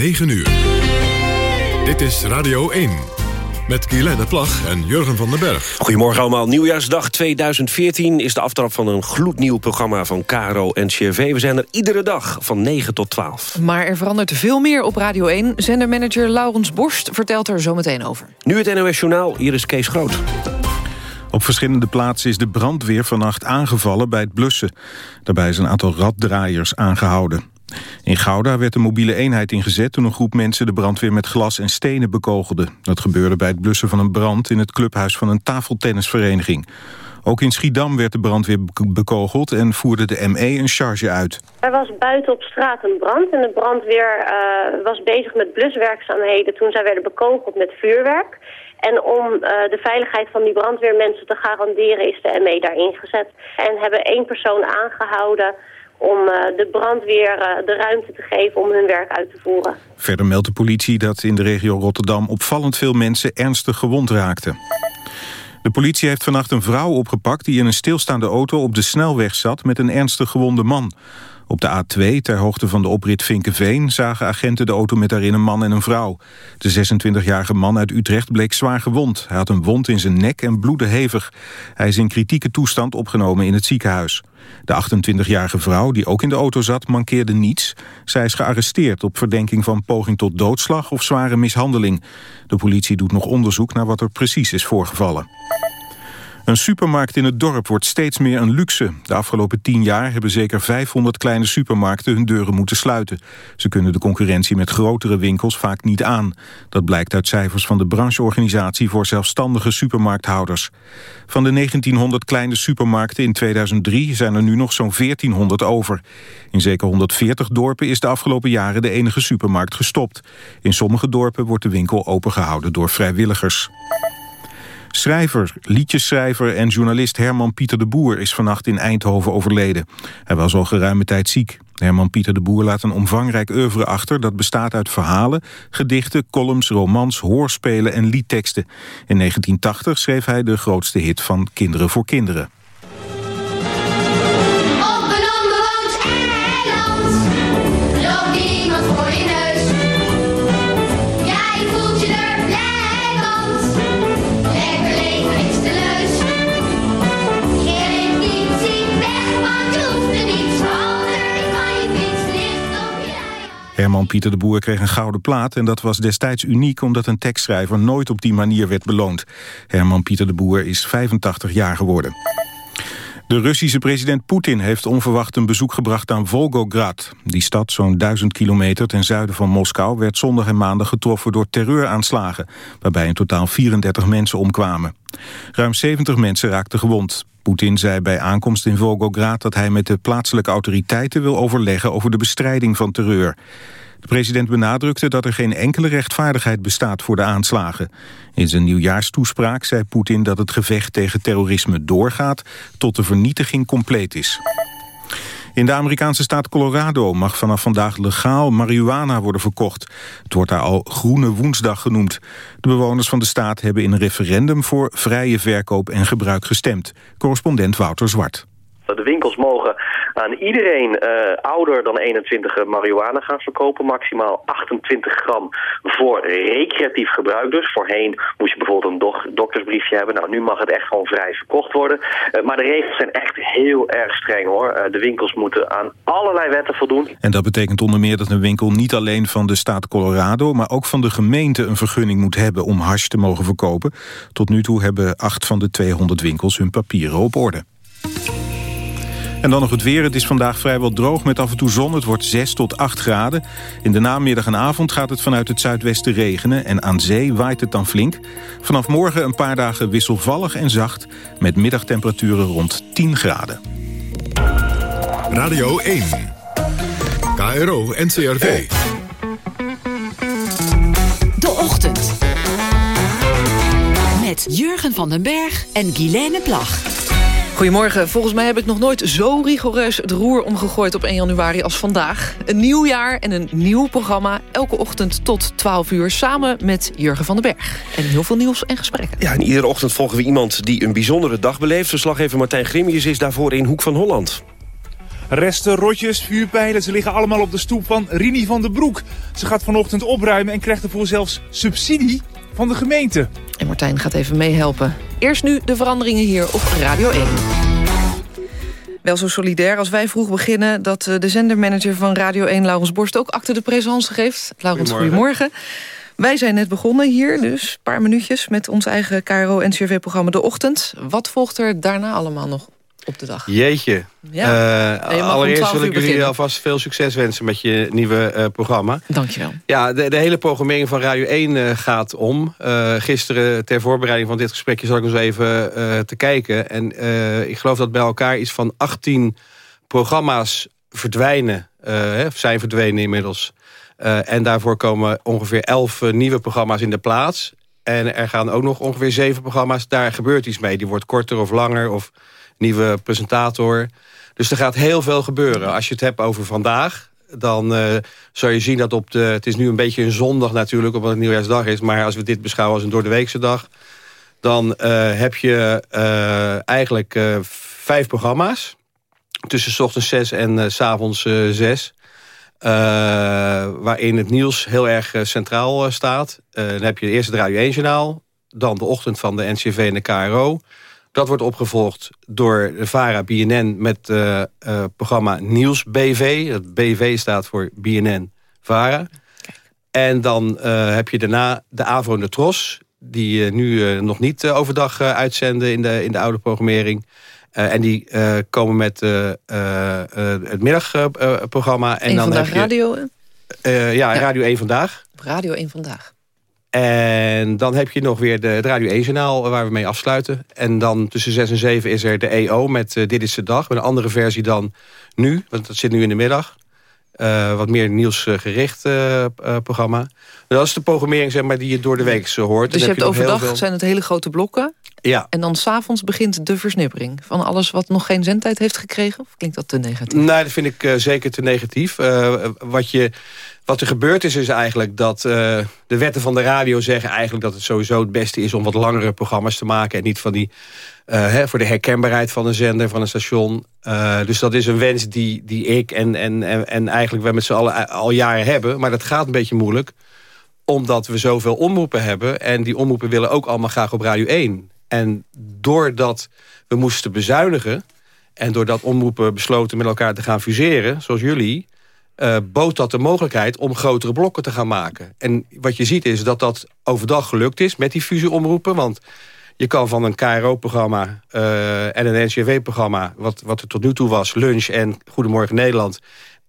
9 uur. Dit is Radio 1. Met Guylaine Plag en Jurgen van den Berg. Goedemorgen allemaal. Nieuwjaarsdag 2014 is de aftrap van een gloednieuw programma van Caro en CRV. We zijn er iedere dag van 9 tot 12. Maar er verandert veel meer op Radio 1. Zendermanager Laurens Borst vertelt er zo meteen over. Nu het NOS Journaal, hier is Kees Groot. Op verschillende plaatsen is de brandweer vannacht aangevallen bij het blussen. Daarbij is een aantal raddraaiers aangehouden. In Gouda werd een mobiele eenheid ingezet toen een groep mensen de brandweer met glas en stenen bekogelde. Dat gebeurde bij het blussen van een brand in het clubhuis van een tafeltennisvereniging. Ook in Schiedam werd de brandweer bekogeld en voerde de ME een charge uit. Er was buiten op straat een brand en de brandweer uh, was bezig met bluswerkzaamheden toen zij werden bekogeld met vuurwerk. En om uh, de veiligheid van die brandweermensen te garanderen is de ME daar ingezet. En hebben één persoon aangehouden om uh, de brandweer uh, de ruimte te geven om hun werk uit te voeren. Verder meldt de politie dat in de regio Rotterdam opvallend veel mensen ernstig gewond raakten. De politie heeft vannacht een vrouw opgepakt die in een stilstaande auto op de snelweg zat met een ernstig gewonde man. Op de A2, ter hoogte van de oprit Vinkenveen... zagen agenten de auto met daarin een man en een vrouw. De 26-jarige man uit Utrecht bleek zwaar gewond. Hij had een wond in zijn nek en bloedde hevig. Hij is in kritieke toestand opgenomen in het ziekenhuis. De 28-jarige vrouw, die ook in de auto zat, mankeerde niets. Zij is gearresteerd op verdenking van poging tot doodslag of zware mishandeling. De politie doet nog onderzoek naar wat er precies is voorgevallen. Een supermarkt in het dorp wordt steeds meer een luxe. De afgelopen tien jaar hebben zeker 500 kleine supermarkten hun deuren moeten sluiten. Ze kunnen de concurrentie met grotere winkels vaak niet aan. Dat blijkt uit cijfers van de brancheorganisatie voor zelfstandige supermarkthouders. Van de 1900 kleine supermarkten in 2003 zijn er nu nog zo'n 1400 over. In zeker 140 dorpen is de afgelopen jaren de enige supermarkt gestopt. In sommige dorpen wordt de winkel opengehouden door vrijwilligers. Schrijver, liedjesschrijver en journalist Herman Pieter de Boer is vannacht in Eindhoven overleden. Hij was al geruime tijd ziek. Herman Pieter de Boer laat een omvangrijk oeuvre achter... dat bestaat uit verhalen, gedichten, columns, romans, hoorspelen en liedteksten. In 1980 schreef hij de grootste hit van Kinderen voor Kinderen. Herman Pieter de Boer kreeg een gouden plaat en dat was destijds uniek omdat een tekstschrijver nooit op die manier werd beloond. Herman Pieter de Boer is 85 jaar geworden. De Russische president Poetin heeft onverwacht een bezoek gebracht aan Volgograd. Die stad, zo'n duizend kilometer ten zuiden van Moskou... werd zondag en maandag getroffen door terreuraanslagen... waarbij in totaal 34 mensen omkwamen. Ruim 70 mensen raakten gewond. Poetin zei bij aankomst in Volgograd dat hij met de plaatselijke autoriteiten wil overleggen over de bestrijding van terreur. De president benadrukte dat er geen enkele rechtvaardigheid bestaat voor de aanslagen. In zijn nieuwjaarstoespraak zei Poetin dat het gevecht tegen terrorisme doorgaat tot de vernietiging compleet is. In de Amerikaanse staat Colorado mag vanaf vandaag legaal marihuana worden verkocht. Het wordt daar al Groene Woensdag genoemd. De bewoners van de staat hebben in een referendum voor vrije verkoop en gebruik gestemd. Correspondent Wouter Zwart. De winkels mogen aan iedereen uh, ouder dan 21 marihuana gaan verkopen. Maximaal 28 gram voor recreatief gebruik dus. Voorheen moest je bijvoorbeeld een do doktersbriefje hebben. Nou, nu mag het echt gewoon vrij verkocht worden. Uh, maar de regels zijn echt heel erg streng hoor. De winkels moeten aan allerlei wetten voldoen. En dat betekent onder meer dat een winkel niet alleen van de staat Colorado... maar ook van de gemeente een vergunning moet hebben om hash te mogen verkopen. Tot nu toe hebben acht van de 200 winkels hun papieren op orde. En dan nog het weer. Het is vandaag vrijwel droog met af en toe zon. Het wordt 6 tot 8 graden. In de namiddag en avond gaat het vanuit het zuidwesten regenen... en aan zee waait het dan flink. Vanaf morgen een paar dagen wisselvallig en zacht... met middagtemperaturen rond 10 graden. Radio 1. KRO NCRV. De Ochtend. Met Jurgen van den Berg en Guilaine Plag. Goedemorgen. Volgens mij heb ik nog nooit zo rigoureus het roer omgegooid op 1 januari als vandaag. Een nieuw jaar en een nieuw programma. Elke ochtend tot 12 uur samen met Jurgen van den Berg. En heel veel nieuws en gesprekken. Ja, en iedere ochtend volgen we iemand die een bijzondere dag beleeft. Verslaggever Martijn Grimius is daarvoor in Hoek van Holland. Resten, rotjes, vuurpijlen, ze liggen allemaal op de stoep van Rini van den Broek. Ze gaat vanochtend opruimen en krijgt ervoor zelfs subsidie van de gemeente. En Martijn gaat even meehelpen. Eerst nu de veranderingen hier op Radio 1. Wel zo solidair als wij vroeg beginnen... dat eh, de zendermanager van Radio 1, Laurens Borst... ook acte de présence geeft. Laurens, goedemorgen. Wij zijn net begonnen hier, dus een paar minuutjes... met ons eigen KRO-NCRV-programma De Ochtend. Wat volgt er daarna allemaal nog op de dag? Jeetje. Ja. Uh, allereerst wil ik jullie alvast veel succes wensen met je nieuwe uh, programma. Dankjewel. Ja, de, de, hele programmering van Radio 1 uh, gaat om. gisteren ter voorbereiding van dit gesprekje zat ik eens even te kijken. En ik geloof dat bij elkaar iets van 18 programma's verdwijnen. Hè, zijn verdwenen inmiddels. en daarvoor komen ongeveer 11 nieuwe programma's in de plaats. En er gaan ook nog ongeveer zeven programma's. Daar gebeurt iets mee. Die wordt korter of langer of nieuwe presentator. Dus er gaat heel veel gebeuren. Als je het hebt over vandaag, dan uh, zou je zien dat op de... Het is nu een beetje een zondag natuurlijk, omdat het nieuwjaarsdag is. Maar als we dit beschouwen als een doordeweekse dag... dan uh, heb je uh, eigenlijk vijf programma's. Tussen ochtends zes en s avonds zes. waarin het nieuws heel erg centraal staat. dan heb je eerst het Radio 1-journaal. Dan de ochtend van de NCV en de KRO. Dat wordt opgevolgd door de VARA BNN met het uh, uh, programma Nieuws BV. Het BV staat voor BNN VARA. En dan uh, heb je daarna de AVRO en de TROS... die nu nog niet overdag uitzenden in de, in de oude programmering. en die komen met het middagprogramma. en dan Vandaag heb je, Radio? ja, ja, Radio 1 Vandaag. Radio 1 Vandaag. En dan heb je nog weer de, het Radio 1-journaal waar we mee afsluiten. En dan tussen 6 en 7 is er de EO met uh, Dit is de Dag. Met een andere versie dan nu, want dat zit nu in de middag. Uh, wat meer nieuwsgericht uh, programma. Dat is de programmering zeg maar, die je door de week zo hoort. Dus je hebt overdag veel... zijn het hele grote blokken. Ja. En dan s'avonds begint de versnippering van alles wat nog geen zendtijd heeft gekregen? Of klinkt dat te negatief? Nee, dat vind ik uh, zeker te negatief. Uh, wat, je, wat er gebeurd is, is eigenlijk dat uh, de wetten van de radio zeggen eigenlijk dat het sowieso het beste is om wat langere programma's te maken. En niet van die, hè, voor de herkenbaarheid van een zender, van een station. dus dat is een wens die, die ik en, en, en, en eigenlijk we met z'n allen al jaren hebben. Maar dat gaat een beetje moeilijk omdat we zoveel omroepen hebben. En die omroepen willen ook allemaal graag op Radio 1. En doordat we moesten bezuinigen... en doordat omroepen besloten met elkaar te gaan fuseren, zoals jullie... Uh, bood dat de mogelijkheid om grotere blokken te gaan maken. En wat je ziet is dat dat overdag gelukt is met die fusieomroepen. Want je kan van een KRO-programma uh, en een NCV-programma... Wat, wat er tot nu toe was, Lunch en Goedemorgen Nederland...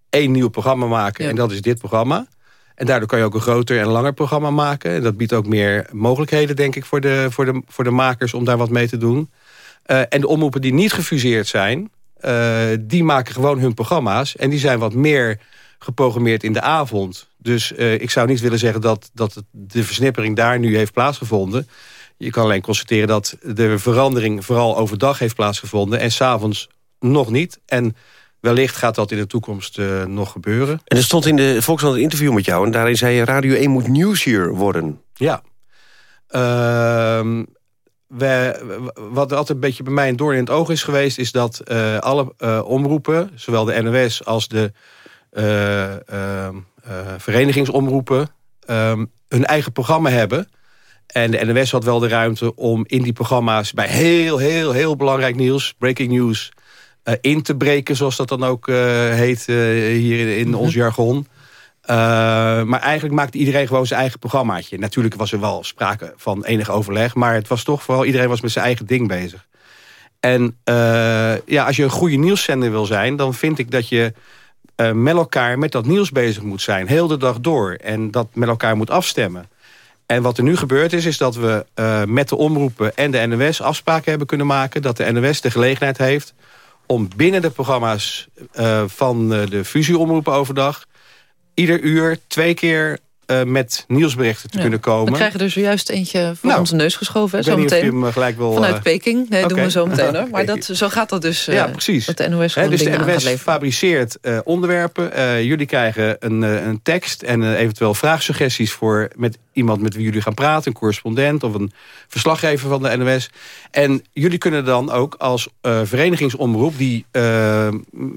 één nieuw programma maken ja. en dat is dit programma... En daardoor kan je ook een groter en langer programma maken. En dat biedt ook meer mogelijkheden, denk ik, voor de, voor de, voor de makers om daar wat mee te doen. Uh, en de omroepen die niet gefuseerd zijn, uh, die maken gewoon hun programma's. En die zijn wat meer geprogrammeerd in de avond. Dus uh, ik zou niet willen zeggen dat, dat de versnippering daar nu heeft plaatsgevonden. Je kan alleen constateren dat de verandering vooral overdag heeft plaatsgevonden... en s'avonds nog niet. En Wellicht gaat dat in de toekomst uh, nog gebeuren. En er stond in de Volkskrant een interview met jou... en daarin zei je Radio 1 moet nieuwsier worden. Ja. Uh, we, wat altijd een beetje bij mij een doorn in het oog is geweest... is dat uh, alle omroepen, zowel de NOS als de verenigingsomroepen... Ehm, hun eigen programma hebben... En de NOS had wel de ruimte om in die programma's... bij heel, heel, heel belangrijk nieuws, breaking news uh, in te breken, zoals dat dan ook uh, heet uh, hier in, in ons jargon. maar eigenlijk maakte iedereen gewoon zijn eigen programmaatje. Natuurlijk was er wel sprake van enig overleg, maar het was toch vooral iedereen was met zijn eigen ding bezig. En ja, als je een goede nieuwszender wil zijn, dan vind ik dat je met elkaar met dat nieuws bezig moet zijn. Heel de dag door. En dat met elkaar moet afstemmen. En wat er nu gebeurd is, is dat we uh, met de omroepen en de NOS afspraken hebben kunnen maken. Dat de NOS de gelegenheid heeft om binnen de programma's uh, van de fusieomroepen overdag... ieder uur twee keer uh, met nieuwsberichten te ja. kunnen komen. We krijgen er zojuist eentje voor nou, onze neus geschoven. Hè, zo hem gelijk wil... Vanuit Peking. Nee, okay. doen we zo meteen. Hoor. Maar dat, zo gaat dat dus. ja, precies. Dat de NOS He, dus de NOS fabriceert onderwerpen. jullie krijgen een, een tekst en eventueel vraagsuggesties... voor met iemand met wie jullie gaan praten, een correspondent of een verslaggever van de NOS. En jullie kunnen dan ook als uh, verenigingsomroep, die uh,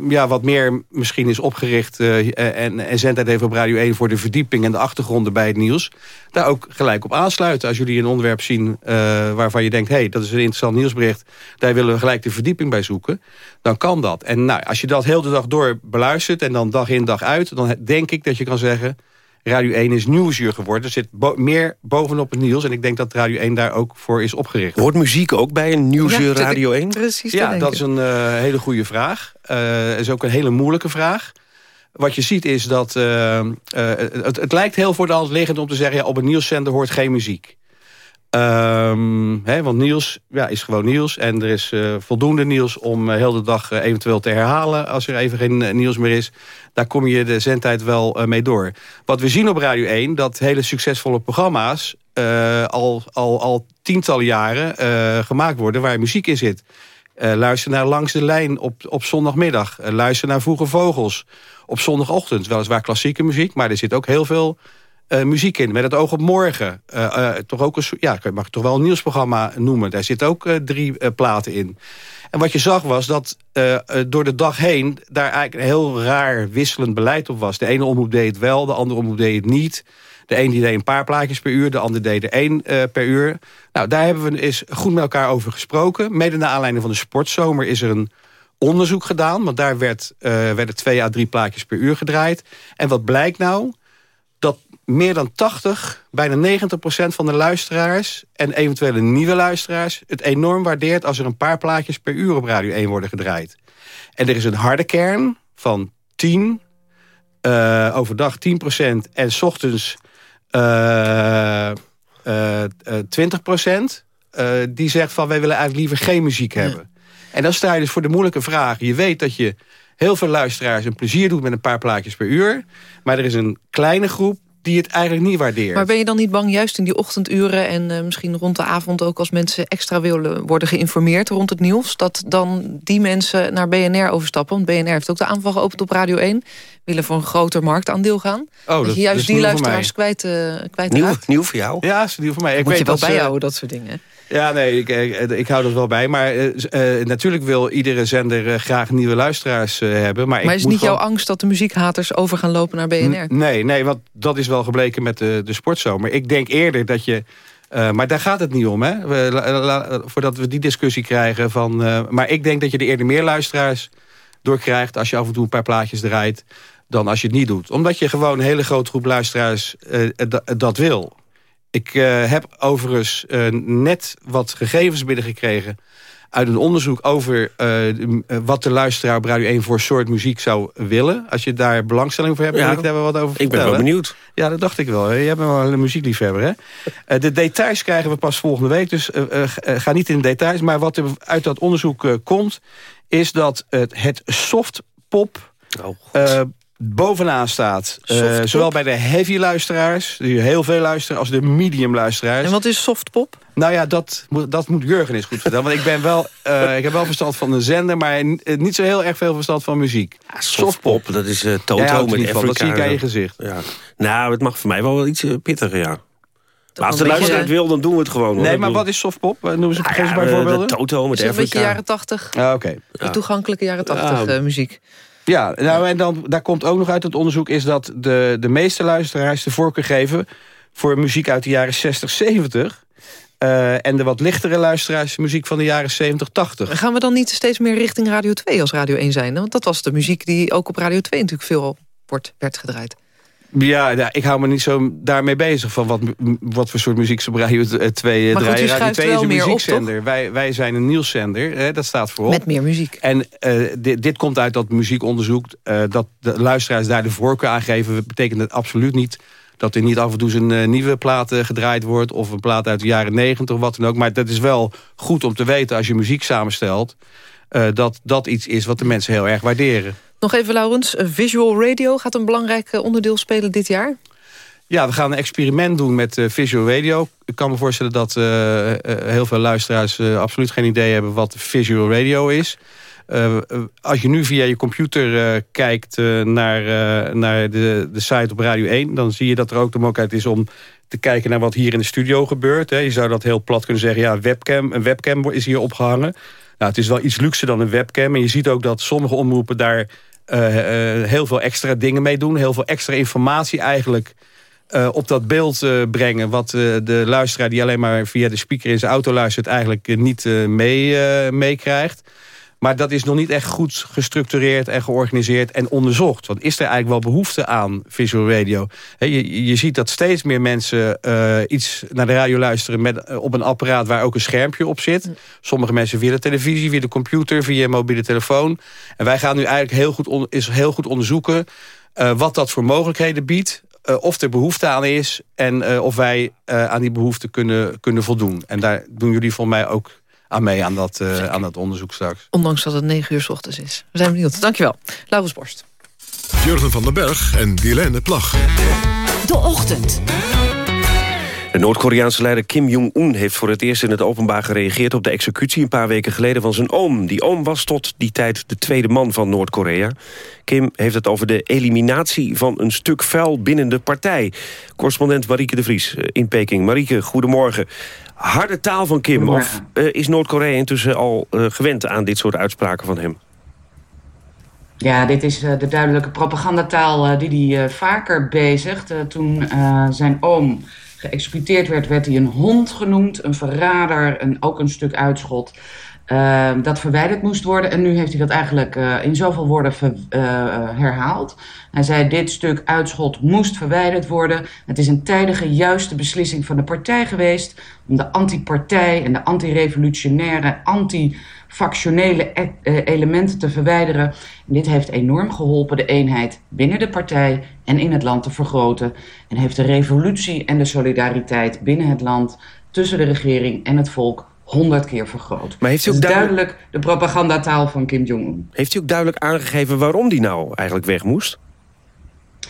ja, wat meer misschien is opgericht uh, en, en zendtijd heeft op Radio 1 voor de verdieping en de achtergronden bij het nieuws, daar ook gelijk op aansluiten. Als jullie een onderwerp zien waarvan je denkt, hé, hey, dat is een interessant nieuwsbericht, daar willen we gelijk de verdieping bij zoeken, dan kan dat. En nou, als je dat heel de dag door beluistert en dan dag in dag uit, dan denk ik dat je kan zeggen Radio 1 is nieuwsuur geworden. Er zit meer bovenop het nieuws. En ik denk dat Radio 1 daar ook voor is opgericht. Hoort muziek ook bij een nieuwsuur Radio 1? Precies, ja, dat is een uh, hele goede vraag. Uh, is ook een hele moeilijke vraag. Wat je ziet is dat... Uh, het, het, lijkt heel voor de hand liggend om te zeggen... Ja, op een nieuwszender hoort geen muziek. Um, want nieuws ja, is gewoon nieuws. En er is uh, voldoende nieuws om uh, heel de dag uh, eventueel te herhalen... als er even geen nieuws meer is. Daar kom je de zendtijd wel mee door. Wat we zien op Radio 1, dat hele succesvolle programma's... al, al, al tientallen jaren gemaakt worden waar muziek in zit. luister naar Langs de Lijn op, op zondagmiddag. luister naar Vroege Vogels op zondagochtend. Weliswaar klassieke muziek, maar er zit ook heel veel uh, muziek in. Met het oog op morgen. Uh, uh, toch ook een, ja, ik mag toch wel een nieuwsprogramma noemen. Daar zitten ook drie platen in. En wat je zag was dat door de dag heen... daar eigenlijk een heel raar wisselend beleid op was. De ene omroep deed het wel, de andere omroep deed het niet. De een die deed een paar plaatjes per uur, de ander deed er één per uur. Nou, daar hebben we eens goed met elkaar over gesproken. Mede naar aanleiding van de sportzomer is er een onderzoek gedaan. Want daar werd, werden twee à drie plaatjes per uur gedraaid. En wat blijkt nou? Meer dan 80, bijna 90 procent van de luisteraars... en eventuele nieuwe luisteraars het enorm waardeert... als er een paar plaatjes per uur op Radio 1 worden gedraaid. En er is een harde kern van 10, uh, eh, overdag 10 procent... en s ochtends uh, uh, 20 procent... Eh, die zegt van wij willen eigenlijk liever geen muziek hebben. En dan sta je dus voor de moeilijke vraag. Je weet dat je heel veel luisteraars een plezier doet met een paar plaatjes per uur. Maar er is een kleine groep die het eigenlijk niet waardeert. Maar ben je dan niet bang, juist in die ochtenduren... en uh, misschien rond de avond ook als mensen extra willen worden geïnformeerd rond het nieuws... dat dan die mensen naar BNR overstappen? Want BNR heeft ook de aanval geopend op Radio 1. Willen voor een groter marktaandeel gaan. Oh, dat, dat je juist die luisteraars kwijt, uh, kwijt nieuw, nieuw voor jou? Ja, is nieuw voor mij. Ik Moet weet je wel dat bijhouden, dat soort dingen. Ja, nee, ik, ik, ik, hou dat wel bij. Maar uh, natuurlijk wil iedere zender uh, graag nieuwe luisteraars uh, hebben. Maar, maar is niet jouw angst dat de muziekhaters over gaan lopen naar BNR? nee, nee, want dat is wel gebleken met de, de sportzomer. Ik denk eerder dat je... maar daar gaat het niet om, hè? We, voordat we die discussie krijgen. Van, maar ik denk dat je er eerder meer luisteraars door krijgt... als je af en toe een paar plaatjes draait... dan als je het niet doet. Omdat je gewoon een hele grote groep luisteraars dat wil. Ik uh, heb overigens uh, net wat gegevens binnengekregen uit een onderzoek over uh, wat de luisteraar op Radio 1 voor soort muziek zou willen. Als je daar belangstelling voor hebt, ja, wil ik daar wat over Ik ben wel benieuwd. Ja, dat dacht ik wel. Je bent wel een muziekliefhebber, hè? de details krijgen we pas volgende week, dus ga niet in de details. Maar wat er uit dat onderzoek komt, is dat het softpop... Oh, bovenaan staat. Uh, zowel bij de heavy luisteraars, die heel veel luisteren... als de medium luisteraars. En wat is softpop? Nou ja, dat, dat moet Jurgen eens goed vertellen. Want ik, ben wel, uh, ik heb wel verstand van de zender... maar eh, niet zo heel erg veel verstand van muziek. Ja, softpop, dat is uh, Toto met Afrika. Dat zie ik aan je gezicht. Ja. Nou, het mag voor mij wel iets pittiger, ja. Maar als de luisteraar het wil, dan doen we het gewoon. Nee, maar wat is softpop? Noemen ze het ah, ja, bijvoorbeeld? Toto met Afrika. Een beetje jaren tachtig. Ah, oké. Okay. Toegankelijke jaren tachtig muziek. Ja, nou en dan, daar komt ook nog uit het onderzoek... is dat de, de meeste luisteraars de voorkeur geven... voor muziek uit de jaren 60, 70... Uh, en de wat lichtere luisteraars muziek van de jaren 70, 80. Gaan we dan niet steeds meer richting Radio 2 als Radio 1 zijn? Want dat was de muziek die ook op Radio 2 natuurlijk veel wordt, werd gedraaid. Ja, ja, ik hou me niet zo daarmee bezig van wat, wat voor soort muziek ze op Radio 2 maar draaien. Radio 2 is een muziekzender. Op, wij, wij zijn een nieuwszender, hè, dat staat voorop. Met meer muziek. En uh, dit, dit, komt uit dat muziekonderzoek. Uh, dat de luisteraars daar de voorkeur aan geven. betekent het absoluut niet dat er niet af en toe een uh, nieuwe plaat gedraaid wordt... of een plaat uit de jaren negentig of wat dan ook. Maar dat is wel goed om te weten als je muziek samenstelt... dat dat iets is wat de mensen heel erg waarderen. Nog even, Laurens. Visual radio gaat een belangrijk eh, onderdeel spelen dit jaar? Ja, we gaan een experiment doen met uh, visual radio. Ik kan me voorstellen dat heel veel luisteraars absoluut geen idee hebben wat visual radio is. als je nu via je computer kijkt naar, naar de, de site op Radio 1... dan zie je dat er ook de mogelijkheid is om te kijken naar wat hier in de studio gebeurt. Hè. Je zou dat heel plat kunnen zeggen, ja, webcam, een webcam is hier opgehangen. Nou, het is wel iets luxer dan een webcam. En je ziet ook dat sommige omroepen daar heel veel extra dingen mee doen. Heel veel extra informatie eigenlijk uh, op dat beeld brengen... wat de luisteraar die alleen maar via de speaker in zijn auto luistert... eigenlijk niet meekrijgt. Mee maar dat is nog niet echt goed gestructureerd en georganiseerd en onderzocht. Want is er eigenlijk wel behoefte aan visual radio? je, je ziet dat steeds meer mensen iets naar de radio luisteren... Met, op een apparaat waar ook een schermpje op zit. Sommige mensen via de televisie, via de computer, via mobiele telefoon. En wij gaan nu eigenlijk heel goed, is heel goed onderzoeken... wat dat voor mogelijkheden biedt. Of er behoefte aan is en of wij aan die behoefte kunnen, kunnen voldoen. En daar doen jullie volgens mij ook aan mee aan dat, aan dat onderzoek straks. Ondanks dat het negen uur s ochtends is. We zijn benieuwd. Dankjewel. Laurens Borst. Jurgen van den Berg en Guilaine Plag. De Ochtend. De Noord-Koreaanse leider Kim Jong-un heeft voor het eerst in het openbaar gereageerd op de executie een paar weken geleden van zijn oom. Die oom was tot die tijd de tweede man van Noord-Korea. Kim heeft het over de eliminatie van een stuk vuil binnen de partij. Correspondent Marieke de Vries eh, in Peking. Marieke, goedemorgen. Harde taal van Kim, of uh, is Noord-Korea intussen al uh, gewend aan dit soort uitspraken van hem? Ja, dit is uh, de duidelijke propagandataal die hij vaker bezigt. toen zijn oom geëxecuteerd werd, werd hij een hond genoemd, een verrader, en ook een stuk uitschot. Uh, dat verwijderd moest worden. En nu heeft hij dat eigenlijk uh, in zoveel woorden uh, herhaald. Hij zei: Dit stuk uitschot moest verwijderd worden. Het is een tijdige, juiste beslissing van de partij geweest. om de anti-partij en de anti-revolutionaire, anti factionele e elementen te verwijderen. En dit heeft enorm geholpen de eenheid binnen de partij en in het land te vergroten. En heeft de revolutie en de solidariteit binnen het land tussen de regering en het volk honderd keer vergroot. Maar heeft u ook duidelijk... duidelijk de propagandataal van Kim Jong-un. Heeft u ook duidelijk aangegeven waarom die nou eigenlijk weg moest?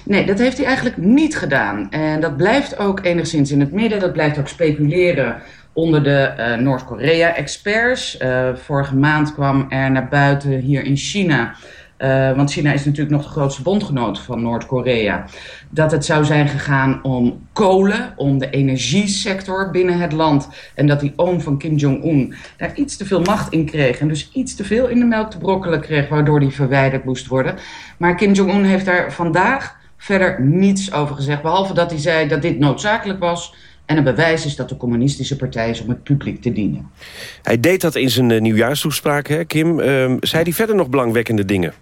Nee, dat heeft hij eigenlijk niet gedaan. En dat blijft ook enigszins in het midden. Dat blijft ook speculeren onder de uh, Noord-Korea-experts. Uh, vorige maand kwam er naar buiten hier in China... Uh, want China is natuurlijk nog de grootste bondgenoot van Noord-Korea. Dat het zou zijn gegaan om kolen, om de energiesector binnen het land. En dat die oom van Kim Jong-un daar iets te veel macht in kreeg. En dus iets te veel in de melk te brokkelen kreeg, waardoor die verwijderd moest worden. Maar Kim Jong-un heeft daar vandaag verder niets over gezegd. Behalve dat hij zei dat dit noodzakelijk was en een bewijs is dat de communistische partij is om het publiek te dienen. Hij deed dat in zijn uh, nieuwjaarstoespraak, hè, Kim. Uh, zei hij verder nog belangwekkende dingen?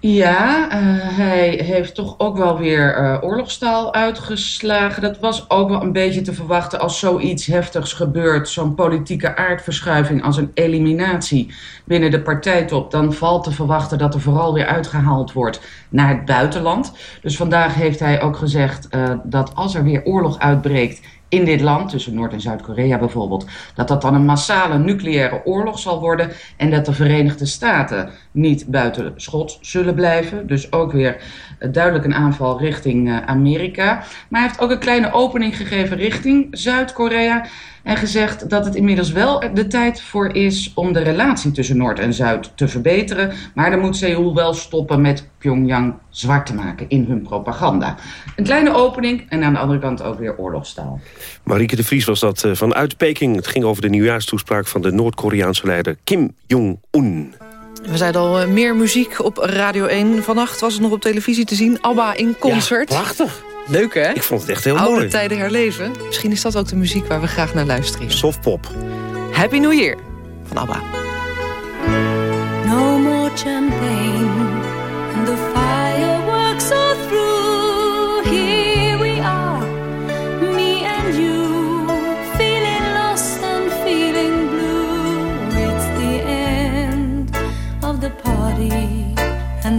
Ja, uh, hij heeft toch ook wel weer uh, oorlogstaal uitgeslagen. Dat was ook wel een beetje te verwachten als zoiets heftigs gebeurt. Zo'n politieke aardverschuiving als een eliminatie binnen de partijtop. Dan valt te verwachten dat er vooral weer uitgehaald wordt naar het buitenland. Dus vandaag heeft hij ook gezegd uh, dat als er weer oorlog uitbreekt in dit land, tussen Noord- en Zuid-Korea bijvoorbeeld, dat dat dan een massale nucleaire oorlog zal worden en dat de Verenigde Staten niet buiten schot zullen blijven. Dus ook weer duidelijk een aanval richting uh, Amerika. Maar hij heeft ook een kleine opening gegeven richting Zuid-Korea en gezegd dat het inmiddels wel de tijd voor is om de relatie tussen Noord en Zuid te verbeteren. Maar dan moet Seoul wel stoppen met Pyongyang zwart te maken in hun propaganda. Een kleine opening en aan de andere kant ook weer oorlogstaal. Marieke de Vries was dat uh, vanuit Peking. Het ging over de nieuwjaarstoespraak van de Noord-Koreaanse leider Kim Jong-un. We zeiden al uh, meer muziek op Radio 1. Vannacht was het nog op televisie te zien. ABBA in concert. Ja, prachtig. Leuk, hè? Ik vond het echt heel Oude mooi. Oude tijden herleven. Misschien is dat ook de muziek waar we graag naar luisteren. Softpop. Happy New Year van ABBA. No more champagne and the fireworks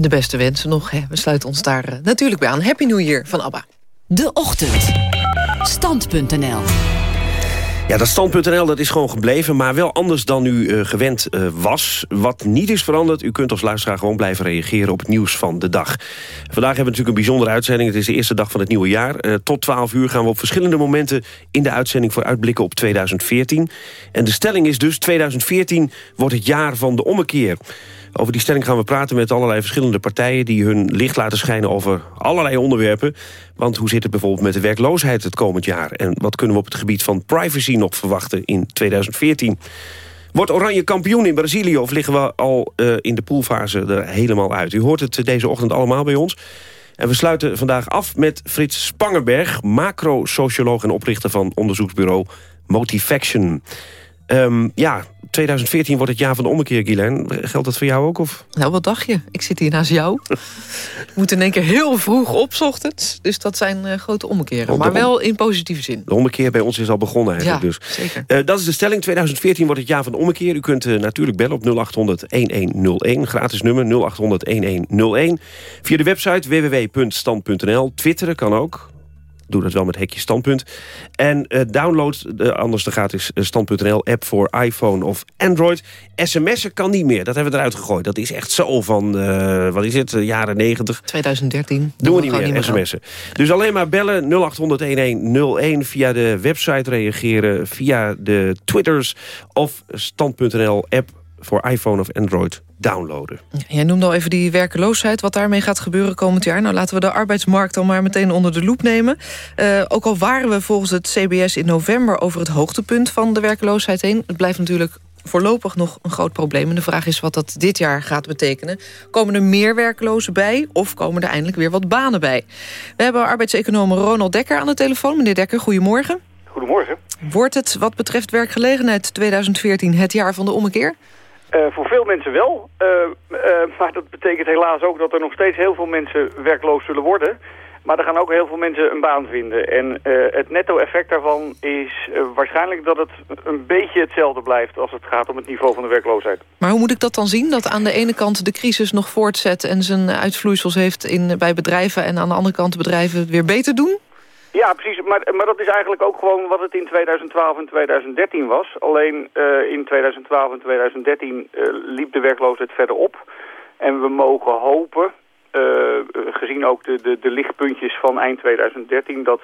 De beste wensen nog. Hè. We sluiten ons daar eh, natuurlijk bij aan. Happy New Year van ABBA. De Ochtend. Stand.nl Ja, dat stand.nl dat is gewoon gebleven, maar wel anders dan u eh, gewend eh, was. Wat niet is veranderd, u kunt als luisteraar gewoon blijven reageren op het nieuws van de dag. Vandaag hebben we natuurlijk een bijzondere uitzending. Het is de eerste dag van het nieuwe jaar. Eh, tot 12 uur gaan we op verschillende momenten in de uitzending vooruitblikken op 2014. En de stelling is dus 2014 wordt het jaar van de ommekeer. Over die stelling gaan we praten met allerlei verschillende partijen... die hun licht laten schijnen over allerlei onderwerpen. Want hoe zit het bijvoorbeeld met de werkloosheid het komend jaar? En wat kunnen we op het gebied van privacy nog verwachten in 2014? Wordt Oranje kampioen in Brazilië of liggen we al uh, in de poolfase er helemaal uit? U hoort het deze ochtend allemaal bij ons. En we sluiten vandaag af met Frits Spangenberg... macro-socioloog en oprichter van onderzoeksbureau Motivaction. Um, ja, 2014 wordt het jaar van de ommekeer, Guylaine. Geldt dat voor jou ook? Of? Nou, wat dacht je? Ik zit hier naast jou. Ik moet in één keer heel vroeg op, ochtends. Dus dat zijn uh, grote ommekeren. Maar wel in positieve zin. De ommekeer bij ons is al begonnen eigenlijk. Ja, dus. zeker. Uh, dat is de stelling. 2014 wordt het jaar van de ommekeer. U kunt uh, natuurlijk bellen op 0800-1101. Gratis nummer 0800-1101. Via de website www.stand.nl. Twitteren kan ook doe dat wel met hekje standpunt. En uh, download de, anders de gratis stand.nl app voor iPhone of Android. SMS'en kan niet meer. Dat hebben we eruit gegooid. Dat is echt zo van, uh, wat is het, jaren 90. 2013. Doen we niet meer, sms'en. Dus alleen maar bellen 0800-1101 via de website reageren, via de Twitters of stand.nl app voor iPhone of Android downloaden. Jij noemde al even die werkeloosheid, wat daarmee gaat gebeuren komend jaar. Nou, laten we de arbeidsmarkt dan maar meteen onder de loep nemen. Uh, ook al waren we volgens het CBS in november over het hoogtepunt van de werkeloosheid heen. Het blijft natuurlijk voorlopig nog een groot probleem. En de vraag is wat dat dit jaar gaat betekenen. Komen er meer werklozen bij of komen er eindelijk weer wat banen bij? We hebben arbeidseconoom Ronald Dekker aan de telefoon. Meneer Dekker, goedemorgen. Goedemorgen. Wordt het wat betreft werkgelegenheid 2014 het jaar van de ommekeer? Eh, voor veel mensen wel, Eh, eh, maar dat betekent helaas ook dat er nog steeds heel veel mensen werkloos zullen worden. Maar er gaan ook heel veel mensen een baan vinden. En het netto-effect daarvan is waarschijnlijk dat het een beetje hetzelfde blijft als het gaat om het niveau van de werkloosheid. Maar hoe moet ik dat dan zien? Dat aan de ene kant de crisis nog voortzet... en zijn uitvloeisels heeft in, bij bedrijven... en aan de andere kant de bedrijven het weer beter doen? Ja, precies. Maar, maar dat is eigenlijk ook gewoon wat het in 2012 en 2013 was. Alleen eh, in 2012 en 2013 eh, liep de werkloosheid verder op. En we mogen hopen, eh, gezien ook de, de, de lichtpuntjes van eind 2013... dat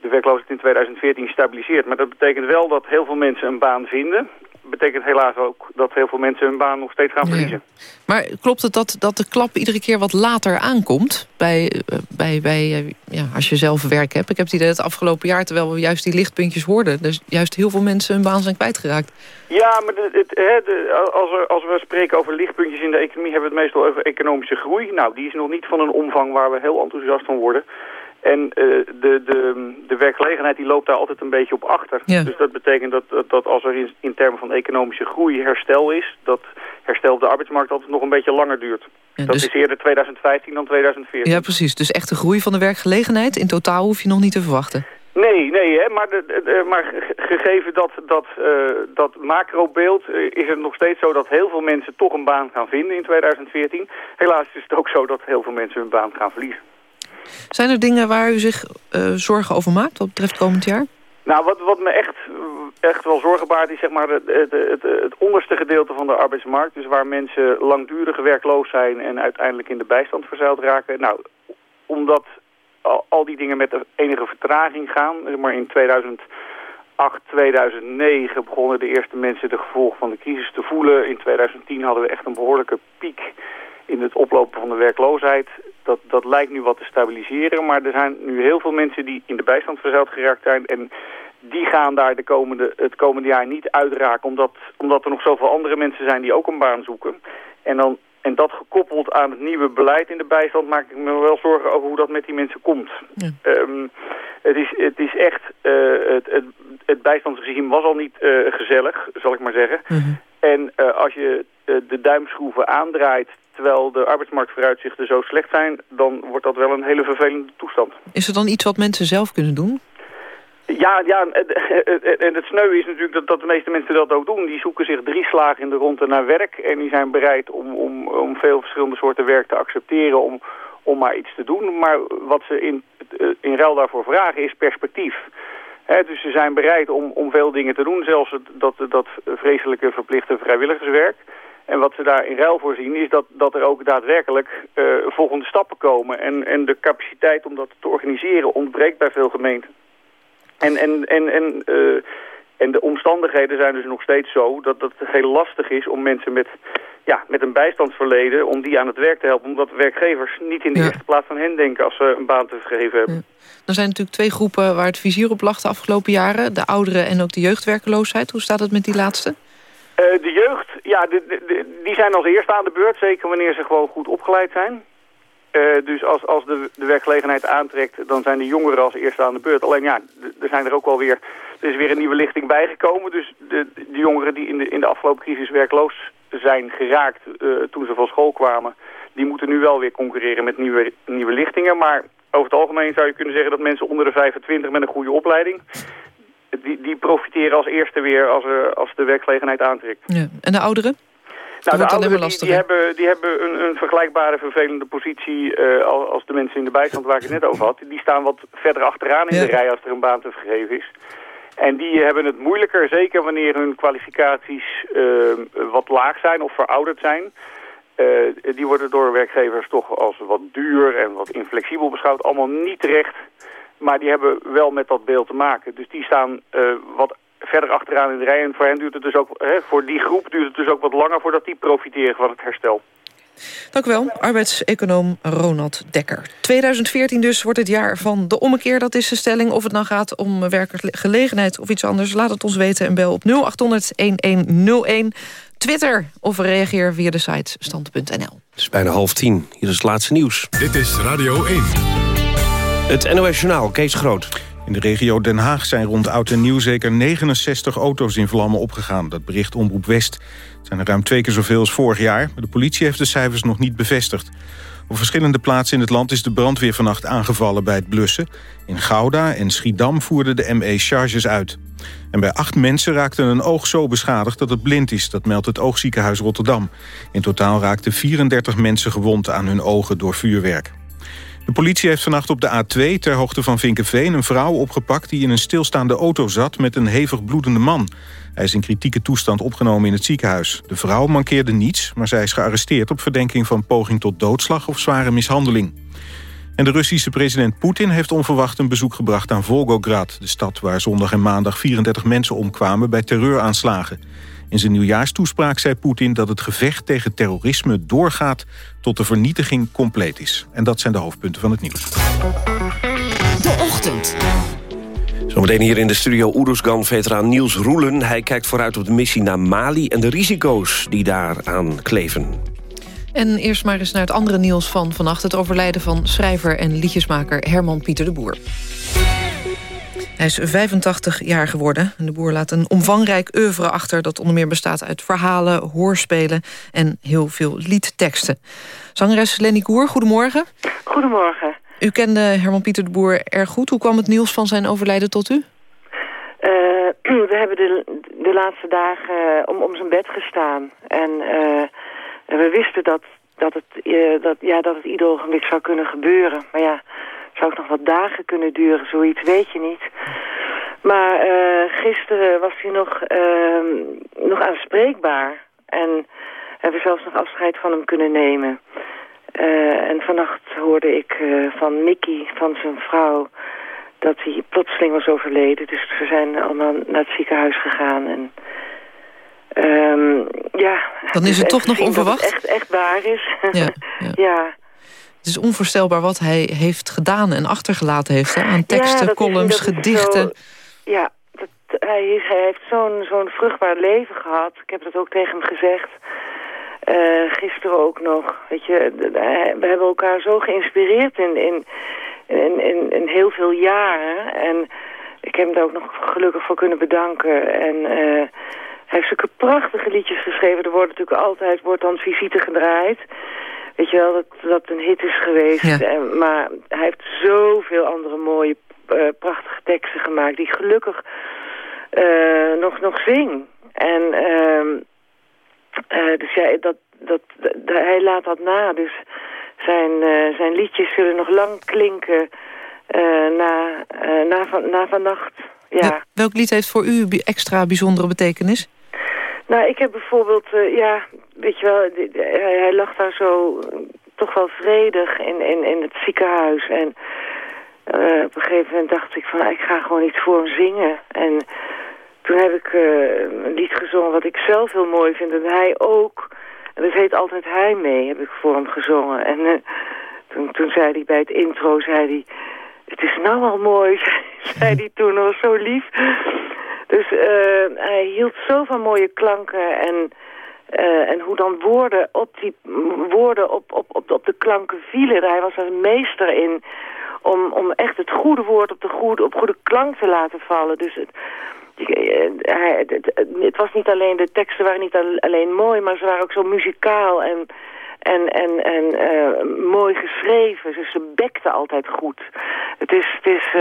de werkloosheid in 2014 stabiliseert. Maar dat betekent wel dat heel veel mensen een baan vinden. Betekent helaas ook dat heel veel mensen hun baan nog steeds gaan verliezen. Maar klopt het dat, dat de klap iedere keer wat later aankomt? Bij, eh, bij, bij, eh, ja, als je zelf werk hebt. Ik heb het idee dat het afgelopen jaar, terwijl we juist die lichtpuntjes hoorden... dus juist heel veel mensen hun baan zijn kwijtgeraakt. Ja, maar het, hè, de, als, we, als we spreken over lichtpuntjes in de economie... hebben we het meestal over economische groei. Nou, die is nog niet van een omvang waar we heel enthousiast van worden. En eh, de, de, de werkgelegenheid die loopt daar altijd een beetje op achter. Ja. Dus dat betekent dat, dat, dat als er in, in termen van economische groei herstel is... dat herstel op de arbeidsmarkt altijd nog een beetje langer duurt. Ja, dat dus- is eerder 2015 dan 2014. Ja, precies. Dus echte groei van de werkgelegenheid in totaal hoef je nog niet te verwachten. Nee, nee, hè, maar, de, maar ge- gegeven dat, dat, eh, dat macrobeeld eh, is het nog steeds zo dat heel veel mensen toch een baan gaan vinden in 2014. Helaas is het ook zo dat heel veel mensen hun baan gaan verliezen. Zijn er dingen waar u zich eh, zorgen over maakt wat betreft komend jaar? Nou, wat, wat me echt, echt wel zorgen baart is zeg maar het, het, onderste gedeelte van de arbeidsmarkt. Dus waar mensen langdurig werkloos zijn en uiteindelijk in de bijstand verzeild raken. Nou, omdat al, die dingen met enige vertraging gaan. Maar in 2008, 2009 begonnen de eerste mensen de gevolgen van de crisis te voelen. In 2010 hadden we echt een behoorlijke piek in het oplopen van de werkloosheid. Dat, dat lijkt nu wat te stabiliseren, maar er zijn nu heel veel mensen die in de bijstand verzeild geraakt zijn. En die gaan daar de komende, het komende jaar niet uitraken, omdat, omdat er nog zoveel andere mensen zijn die ook een baan zoeken. En, dan, en dat gekoppeld aan het nieuwe beleid in de bijstand maak ik me wel zorgen over hoe dat met die mensen komt. Ehm, het, is, het is echt, eh, het, het, het bijstandsregime was al niet eh, gezellig, zal ik maar zeggen. En eh, als je de duimschroeven aandraait terwijl de arbeidsmarktvooruitzichten zo slecht zijn, dan wordt dat wel een hele vervelende toestand. Is er dan iets wat mensen zelf kunnen doen? Ja, ja en- het sneu is natuurlijk dat, dat de meeste mensen dat ook doen. Die zoeken zich drie slagen in de ronde naar werk en die zijn bereid om, om, om veel verschillende soorten werk te accepteren om, om maar iets te doen. Maar wat ze in, in ruil daarvoor vragen is perspectief. Dus ze zijn bereid om, om veel dingen te doen, zelfs dat, dat vreselijke verplichte vrijwilligerswerk. En wat ze daar in ruil voor zien is dat, dat er ook daadwerkelijk eh, volgende stappen komen. En, en de capaciteit om dat te organiseren ontbreekt bij veel gemeenten. En, en, en, en, eh, en de omstandigheden zijn dus nog steeds zo dat het heel lastig is om mensen met, ja, met een bijstandsverleden, om die aan het werk te helpen. Omdat werkgevers niet in de eerste plaats aan hen denken als ze een baan te vergeven hebben. Er zijn natuurlijk twee groepen waar het vizier op lag de afgelopen jaren. De ouderen en ook de jeugdwerkeloosheid. Hoe staat het met die laatste? Eh, de jeugd, ja, die zijn als eerste aan de beurt, zeker wanneer ze gewoon goed opgeleid zijn. Eh, dus als, als de, de werkgelegenheid aantrekt, dan zijn de jongeren als eerste aan de beurt. Alleen ja, er zijn er ook wel weer, er is weer een nieuwe lichting bijgekomen. Dus de, de jongeren die in de, in de afgelopen crisis werkloos zijn geraakt eh, toen ze van school kwamen, die moeten nu wel weer concurreren met nieuwe, nieuwe lichtingen. Maar over het algemeen zou je kunnen zeggen dat mensen onder de 25 met een goede opleiding, die, die profiteren als eerste weer als, er, als de werkgelegenheid aantrekt. Ja. En de ouderen? Nou, de ouderen die, die hebben, die hebben een, een vergelijkbare vervelende positie eh, als, de mensen in de bijstand waar ik het net over had. Die staan wat verder achteraan in Ja. de rij als er een baan te vergeven is. En die hebben het moeilijker, zeker wanneer hun kwalificaties eh, wat laag zijn of verouderd zijn. Eh, die worden door werkgevers toch als wat duur en wat inflexibel beschouwd. Allemaal niet terecht, maar die hebben wel met dat beeld te maken. Dus die staan eh, wat verder achteraan in de rij. En voor hen duurt het dus ook, hè, voor die groep duurt het dus ook wat langer voordat die profiteren van het herstel. Dank u wel, arbeidseconoom Ronald Dekker. 2014 dus wordt het jaar van de ommekeer, dat is de stelling. Of het nou gaat om werkgelegenheid of iets anders... laat het ons weten en bel op 0800-1101. Twitter of reageer via de site stand.nl. Het is bijna half tien. Hier is het laatste nieuws. Dit is Radio 1. Het NOS Journaal, Kees Groot. In de regio Den Haag zijn rond Oud en Nieuw zeker 69 auto's in vlammen opgegaan. Dat bericht Omroep West. Het zijn er ruim twee keer zoveel als vorig jaar. Maar de politie heeft de cijfers nog niet bevestigd. Op verschillende plaatsen in het land is de brandweer vannacht aangevallen bij het blussen. In Gouda en Schiedam voerde de ME charges uit. En bij acht mensen raakte een oog zo beschadigd dat het blind is. Dat meldt het Oogziekenhuis Rotterdam. In totaal raakten 34 mensen gewond aan hun ogen door vuurwerk. De politie heeft vannacht op de A2 ter hoogte van Vinkenveen... een vrouw opgepakt die in een stilstaande auto zat met een hevig bloedende man. Hij is in kritieke toestand opgenomen in het ziekenhuis. De vrouw mankeerde niets, maar zij is gearresteerd... op verdenking van poging tot doodslag of zware mishandeling. En de Russische president Poetin heeft onverwacht een bezoek gebracht aan Volgograd... de stad waar zondag en maandag 34 mensen omkwamen bij terreuraanslagen. In zijn nieuwjaarstoespraak zei Poetin dat het gevecht tegen terrorisme doorgaat... tot de vernietiging compleet is. En dat zijn de hoofdpunten van het nieuws. De Ochtend. Zometeen hier in de studio Oeruzgan-veteraan Niels Roelen. Hij kijkt vooruit op de missie naar Mali en de risico's die daaraan kleven. En eerst maar eens naar het andere nieuws van vannacht. Het overlijden van schrijver en liedjesmaker Herman Pieter de Boer. Hij is 85 jaar geworden. En de boer laat een omvangrijk oeuvre achter... dat onder meer bestaat uit verhalen, hoorspelen... en heel veel liedteksten. Zangeres Lenny Koer, goedemorgen. Goedemorgen. U kende Herman Pieter de Boer erg goed. Hoe kwam het nieuws van zijn overlijden tot u? Eh, we hebben de, de laatste dagen eh, om, om zijn bed gestaan. En eh, we wisten dat, dat, het, eh, dat, ja, dat het ieder ogenblik zou kunnen gebeuren. Maar ja, zou het nog wat dagen kunnen duren, zoiets weet je niet. Maar eh, gisteren was hij nog, eh, nog aanspreekbaar. En hebben we zelfs nog afscheid van hem kunnen nemen. Eh, en vannacht hoorde ik eh, van Mickey, van zijn vrouw, dat hij plotseling was overleden. Dus we zijn allemaal naar het ziekenhuis gegaan. En, ehm, ja, Dan is het toch nog gezien dat onverwacht? Het echt, echt waar is. Ja, ja. Het is onvoorstelbaar wat hij heeft gedaan en achtergelaten heeft... Hè? aan teksten, Ja, columns, is gedichten. zo- ja, dat, hij, heeft zo'n zo'n vruchtbaar leven gehad. Ik heb dat ook tegen hem gezegd. Eh, gisteren ook nog. Weet je, we hebben elkaar zo geïnspireerd in, in, in, in, in heel veel jaren. En ik heb hem daar ook nog gelukkig voor kunnen bedanken. En eh, hij heeft zulke prachtige liedjes geschreven. Er wordt natuurlijk altijd wordt dan visite gedraaid. Weet je wel, dat dat een hit is geweest. Ja. En, maar hij heeft zoveel andere mooie, eh, prachtige teksten gemaakt... die gelukkig eh, nog, nog zing. En ehm, eh, dus ja, dat, dat, dat- hij laat dat na. Dus zijn, eh, zijn liedjes zullen nog lang klinken eh, na, eh, na, van, na vannacht. Ja. Welk lied heeft voor u extra bijzondere betekenis? Nou, ik heb bijvoorbeeld, eh, ja, weet je wel, hij, lag daar zo eh, toch wel vredig in, in, in het ziekenhuis. En eh, op een gegeven moment dacht ik van, ik ga gewoon iets voor hem zingen. En toen heb ik een lied gezongen wat ik zelf heel mooi vind en hij ook. En dat heet Altijd Hij Mee, heb ik voor hem gezongen. En toen, toen zei hij bij het intro, zei hij, het is nou al mooi, zei hij toen, was zo lief. Dus eh, hij hield zo van mooie klanken en, eh, en hoe dan woorden op die woorden op, op, op, op de klanken vielen. Hij was een meester in om, om echt het goede woord op de goede, op goede klank te laten vallen. Dus het, eh, het, was niet alleen, de teksten waren niet al- alleen mooi, maar ze waren ook zo muzikaal en, en, en, en mooi geschreven. Dus ze bekten altijd goed. Het is, het is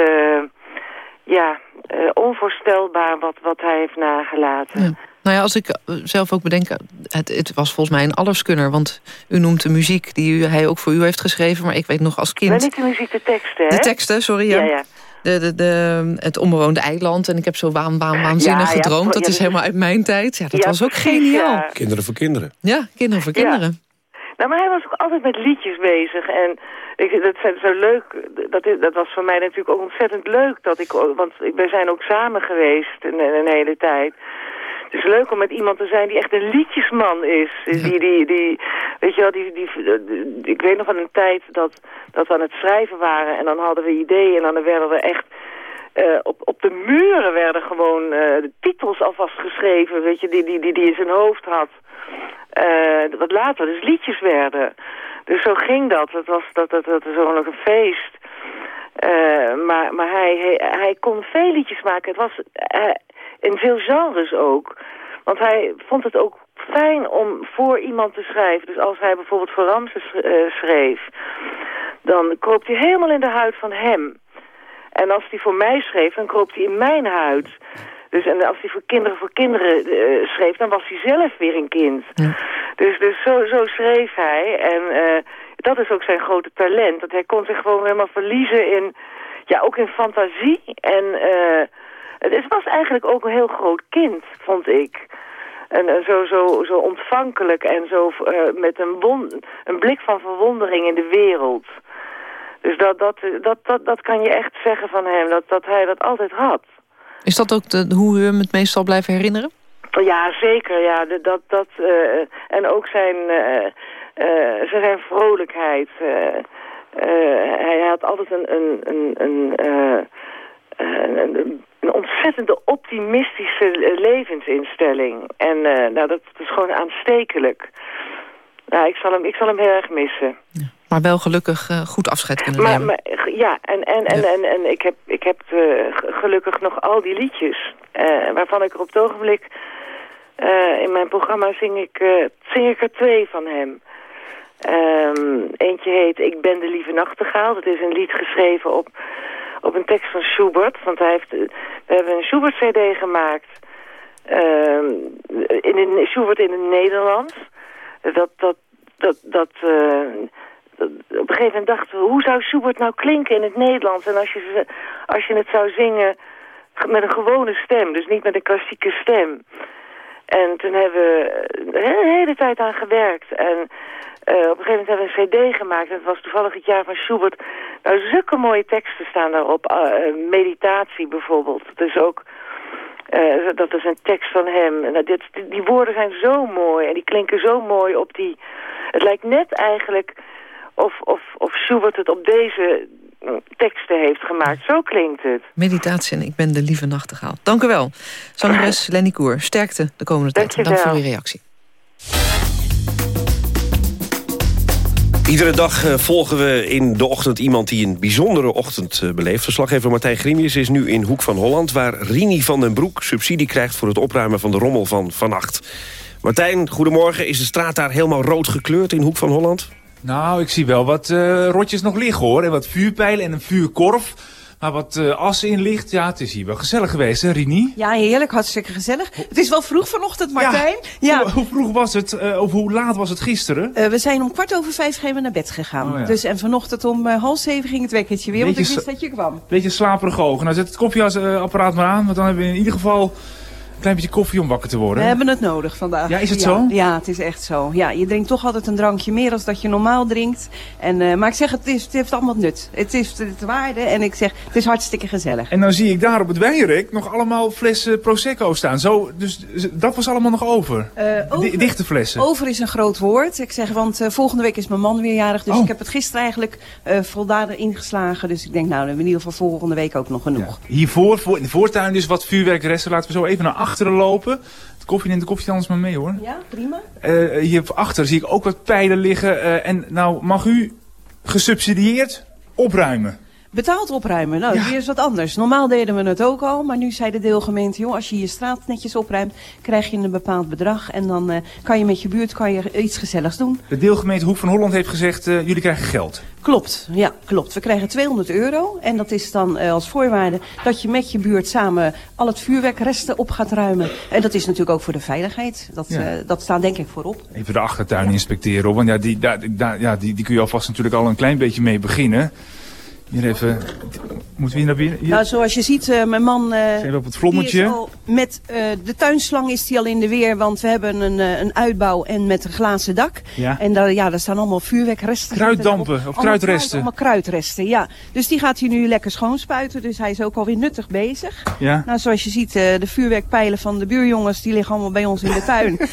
ja, eh, onvoorstelbaar wat, wat hij heeft nagelaten. Nou ja, als ik eh, zelf ook bedenk... Het, het was volgens mij een alleskunner. Want u noemt de muziek die u, hij ook voor u heeft geschreven. Maar ik weet nog als kind... Maar niet de muziek, de teksten, hè? De teksten, sorry. Ja. Ja, ja. De, de, de, het onbewoonde eiland. En ik heb zo waan, waan, waanzinnig Ja, ja, gedroomd. ja, Dat is helemaal uit mijn tijd. Ja, dat Ja, was ook precies, geniaal. ja. Kinderen voor kinderen. Ja, kinderen voor Ja. kinderen. Nou, maar hij was ook altijd met liedjes bezig. En ik, dat is zo leuk. Dat, is, dat was voor mij natuurlijk ook ontzettend leuk. Dat ik, want wij zijn ook samen geweest een, een hele tijd. Het is leuk om met iemand te zijn die echt een liedjesman is. Die, die, die, weet je wel, die, die, die- ik weet nog van een tijd dat, dat we aan het schrijven waren en dan hadden we ideeën en dan werden er echt eh, op, op de muren werden gewoon eh, de titels alvast geschreven, weet je, die, die, die, die in zijn hoofd had. Eh, wat later dus liedjes werden. Dus zo ging dat. Het was dat, dat, dat gewoon nog een feest. Eh, maar maar hij, hij, kon veel liedjes maken. Het was eh, in veel genres ook. Want hij vond het ook fijn om voor iemand te schrijven. Dus als hij bijvoorbeeld voor Ramses schreef... dan kroop hij helemaal in de huid van hem. En als hij voor mij schreef, dan kroop hij in mijn huid. Dus en als hij voor kinderen voor kinderen eh, schreef, dan was hij zelf weer een kind. Dus, dus zo, zo schreef hij. En eh, dat is ook zijn grote talent. Dat hij kon zich gewoon helemaal verliezen in, ja, ook in fantasie. En eh, het was eigenlijk ook een heel groot kind, vond ik. En zo, zo, zo ontvankelijk en zo met een, won een blik van verwondering in de wereld. Dus dat, dat, dat, dat, dat kan je echt zeggen van hem, dat, dat hij dat altijd had. Is dat ook de, hoe u hem het meestal blijven herinneren? Ja, zeker. Ja, dat, dat, eh, en ook zijn, eh, eh, zijn vrolijkheid. hij had altijd een, een, een, een, een, ontzettende optimistische levensinstelling. En nou, dat, is gewoon aanstekelijk. Nou, ik zal hem, ik zal hem heel erg missen. Maar wel gelukkig eh, goed afscheid kunnen Maar, nemen. maar g- ja, en, en, en, en, en ik heb, ik heb eh, gelukkig nog al die liedjes. eh, waarvan ik er op het ogenblik... eh, in mijn programma zing ik, eh, zing ik er twee van hem. Ehm, eentje heet Ik ben de lieve nachtegaal. Dat is een lied geschreven op, op een tekst van Schubert. Want hij heeft, eh, we hebben een Schubert-cd gemaakt. ehm, in, in, Schubert in het Nederlands. Dat, dat, dat, dat, eh, dat- op een gegeven moment dachten we, hoe zou Schubert nou klinken in het Nederlands? En als je, als je het zou zingen ge- met een gewone stem, dus niet met een klassieke stem. En toen hebben we een hele tijd aan gewerkt. En eh, op een gegeven moment hebben we een cd gemaakt. En het was toevallig het jaar van Schubert. Nou, zulke mooie teksten staan daarop. Ah, eh, meditatie bijvoorbeeld. Dat is ook... eh, dat is een tekst van hem. Dat, dit, die woorden zijn zo mooi. En die klinken zo mooi op die... Het lijkt net eigenlijk of, of, of Schubert het op deze teksten heeft gemaakt. Zo klinkt het. Meditatie en ik ben de lieve nachtegaal. Dank u wel. Zangeres Lenny Koer. Sterkte de komende tijd. En Dank voor uw reactie. Iedere dag eh, volgen we in de ochtend iemand die een bijzondere ochtend eh, beleeft. Verslaggever Martijn Grimius is nu in Hoek van Holland... waar Rini van den Broek subsidie krijgt voor het opruimen van de rommel van vannacht. Martijn, goedemorgen. Is de straat daar helemaal rood gekleurd in Hoek van Holland? Nou, ik zie wel wat eh, rotjes nog liggen hoor. En wat vuurpijlen en een vuurkorf. Maar wat eh as in ligt, ja, het is hier wel gezellig geweest, hè, Rini? Ja, heerlijk, hartstikke gezellig. Het is wel vroeg vanochtend, Martijn. Ja. Hoe, hoe vroeg was het, eh, of hoe laat was het gisteren? We zijn om kwart over vijf we naar bed gegaan. Oh, ja. dus, en vanochtend om half zeven ging het wekkertje weer, want ik Beetje wist dat je kwam. Beetje slaperige ogen. Nou, zet het koffieapparaat maar aan, want dan hebben we in ieder geval klein beetje koffie om wakker te worden. We hebben het nodig vandaag. Ja, is het ja, zo? Ja, het is echt zo. Ja, je drinkt toch altijd een drankje meer dan dat je normaal drinkt. En, eh, maar ik zeg, het, is, het heeft allemaal nut. Het heeft het waarde en ik zeg, het is hartstikke gezellig. En dan zie ik daar op het wijnrek nog allemaal flessen Prosecco staan. Zo, dus dat was allemaal nog over. Eh, over- Di- dichte flessen. Over is een groot woord. Ik zeg, want eh, volgende week is mijn man weer jarig. Dus Oh. ik heb het gisteren eigenlijk voldaan ingeslagen. Dus ik denk, nou, dan hebben we in ieder geval volgende week ook nog genoeg. Hiervoor, voor, in de voortuin dus wat vuurwerkresten. Laten we zo even naar achteren lopen. De koffie neemt de koffie anders maar mee hoor. Ja, prima. Eh hier achter zie ik ook wat pijlen liggen. eh, en nou mag u gesubsidieerd opruimen. Betaald opruimen, nou, hier is wat anders. Normaal deden we het ook al, maar nu zei de deelgemeente... joh, als je je straat netjes opruimt, krijg je een bepaald bedrag... en dan eh, kan je met je buurt kan je iets gezelligs doen. De deelgemeente Hoek van Holland heeft gezegd, eh, jullie krijgen geld. Klopt, ja, klopt. We krijgen 200 euro en dat is dan eh, als voorwaarde... dat je met je buurt samen al het vuurwerkresten op gaat ruimen. En dat is natuurlijk ook voor de veiligheid. Dat, Ja. dat staat denk ik voorop. Even de achtertuin inspecteren. Want ja, die, daar, daar, ja, die, die kun je alvast natuurlijk al een klein beetje mee beginnen. Hier even... Moeten we hier naar binnen? Hier? Nou, zoals je ziet, eh, mijn man... eh, Zijn we op het vlommetje? al met eh, de tuinslang is hij al in de weer, want we hebben een, een uitbouw en met een glazen dak. Ja. En daar, ja, daar staan allemaal vuurwerkresten. Kruiddampen of Allemaal kruidresten? kruid- allemaal kruidresten, ja. Dus die gaat hij nu lekker schoonspuiten, dus hij is ook alweer nuttig bezig. Ja. Nou, zoals je ziet, de vuurwerkpijlen van de buurjongens, die liggen allemaal bij ons in de tuin.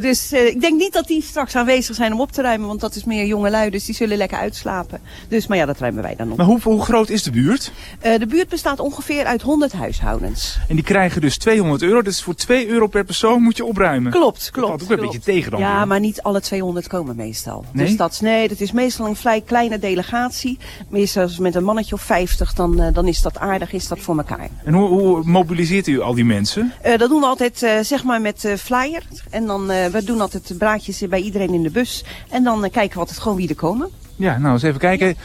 Dus ik denk niet dat die straks aanwezig zijn om op te ruimen, want dat is meer jongelui, dus die zullen lekker uitslapen. Dus, maar ja, dat ruimen wij dan op. Hoe, hoe groot is de buurt? Eh, de buurt bestaat ongeveer uit 100 huishoudens. En die krijgen dus 200 euro. Dus voor 2 euro per persoon moet je opruimen. Klopt, klopt. Dat ook wel een klopt. beetje tegen dan. Ja, maar niet alle 200 komen meestal. Nee? Dus dat, nee, dat is meestal een vrij kleine delegatie. Meestal met een mannetje of 50, dan, eh, dan is dat aardig, is dat voor elkaar. En hoe, hoe mobiliseert u al die mensen? Eh, dat doen we altijd zeg maar met flyer. En dan, we doen altijd braadjes bij iedereen in de bus. En dan kijken we altijd gewoon wie er komen. Ja, nou eens even kijken.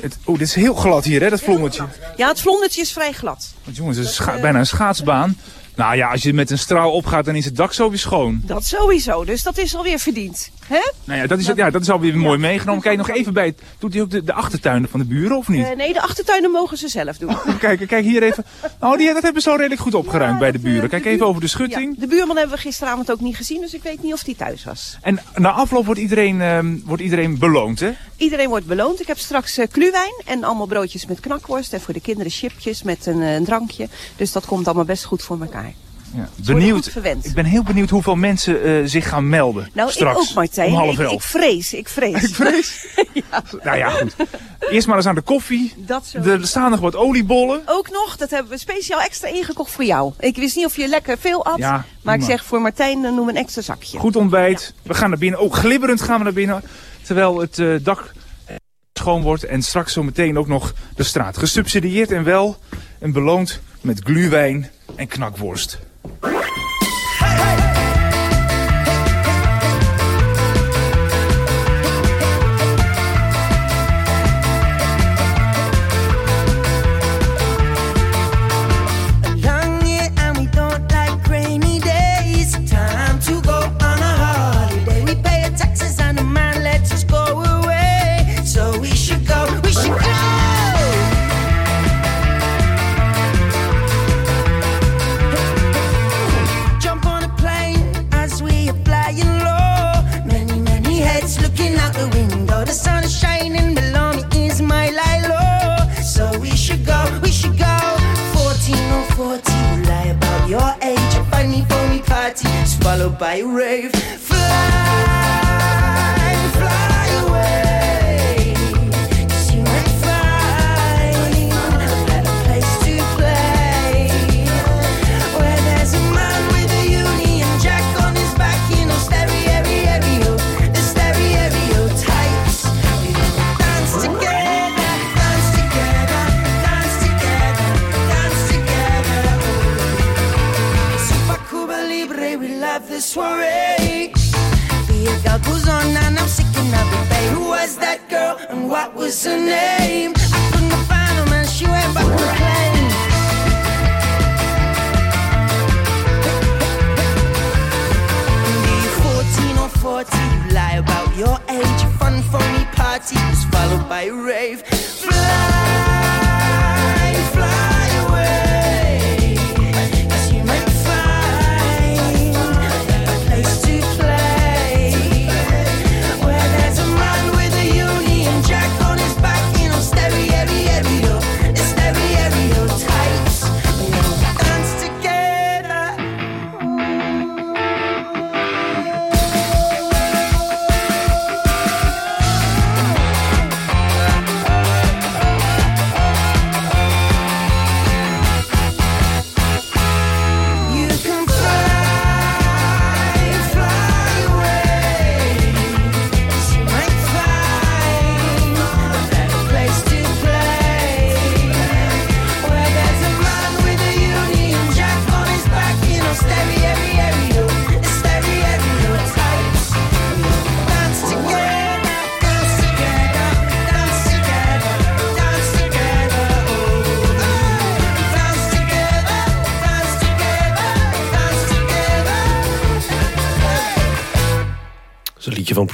Het, oh, dit is heel glad hier, hè, dat vlommetje. Ja, het vlondertje is vrij glad. Want jongens, het is scha- bijna een schaatsbaan. Nou ja, als je met een straal opgaat, dan is het dak zo weer schoon. Dat sowieso, dus dat is alweer verdiend. Hè? Nou ja, dat is, ja, dat is alweer mooi meegenomen. Kijk nog even bij. Doet hij ook de, de achtertuinen van de buren, of niet? Eh, nee, de achtertuinen mogen ze zelf doen. Kijk, kijk hier even. Oh, die, dat hebben ze al redelijk goed opgeruimd bij de buren. Kijk even over de schutting. Ja, de buurman hebben we gisteravond ook niet gezien, dus ik weet niet of die thuis was. En na afloop wordt iedereen, ehm, wordt iedereen beloond, hè? Iedereen wordt beloond. Ik heb straks eh kluwijn en allemaal broodjes met knakworst. En voor de kinderen chipjes met een, eh, een drankje. Dus dat komt allemaal best goed voor elkaar. Ja, benieuwd. Ik ben heel benieuwd hoeveel mensen eh, zich gaan melden. Nou, straks, ik ook Martijn. Om half ik, elf. ik vrees, ik vrees. Ik vrees? Nou ja, goed. Eerst maar eens aan de koffie. Dat zo. Er staan nog wat oliebollen. Ook nog, dat hebben we speciaal extra ingekocht voor jou. Ik wist niet of je lekker veel at. Ja, maar ik zeg voor Martijn, dan noem een extra zakje. Goed ontbijt. We gaan naar binnen. Ook glibberend gaan we naar binnen. Terwijl het eh, dak schoon wordt. En straks zo meteen ook nog de straat. Gesubsidieerd en wel. En beloond met gluwijn en knakworst.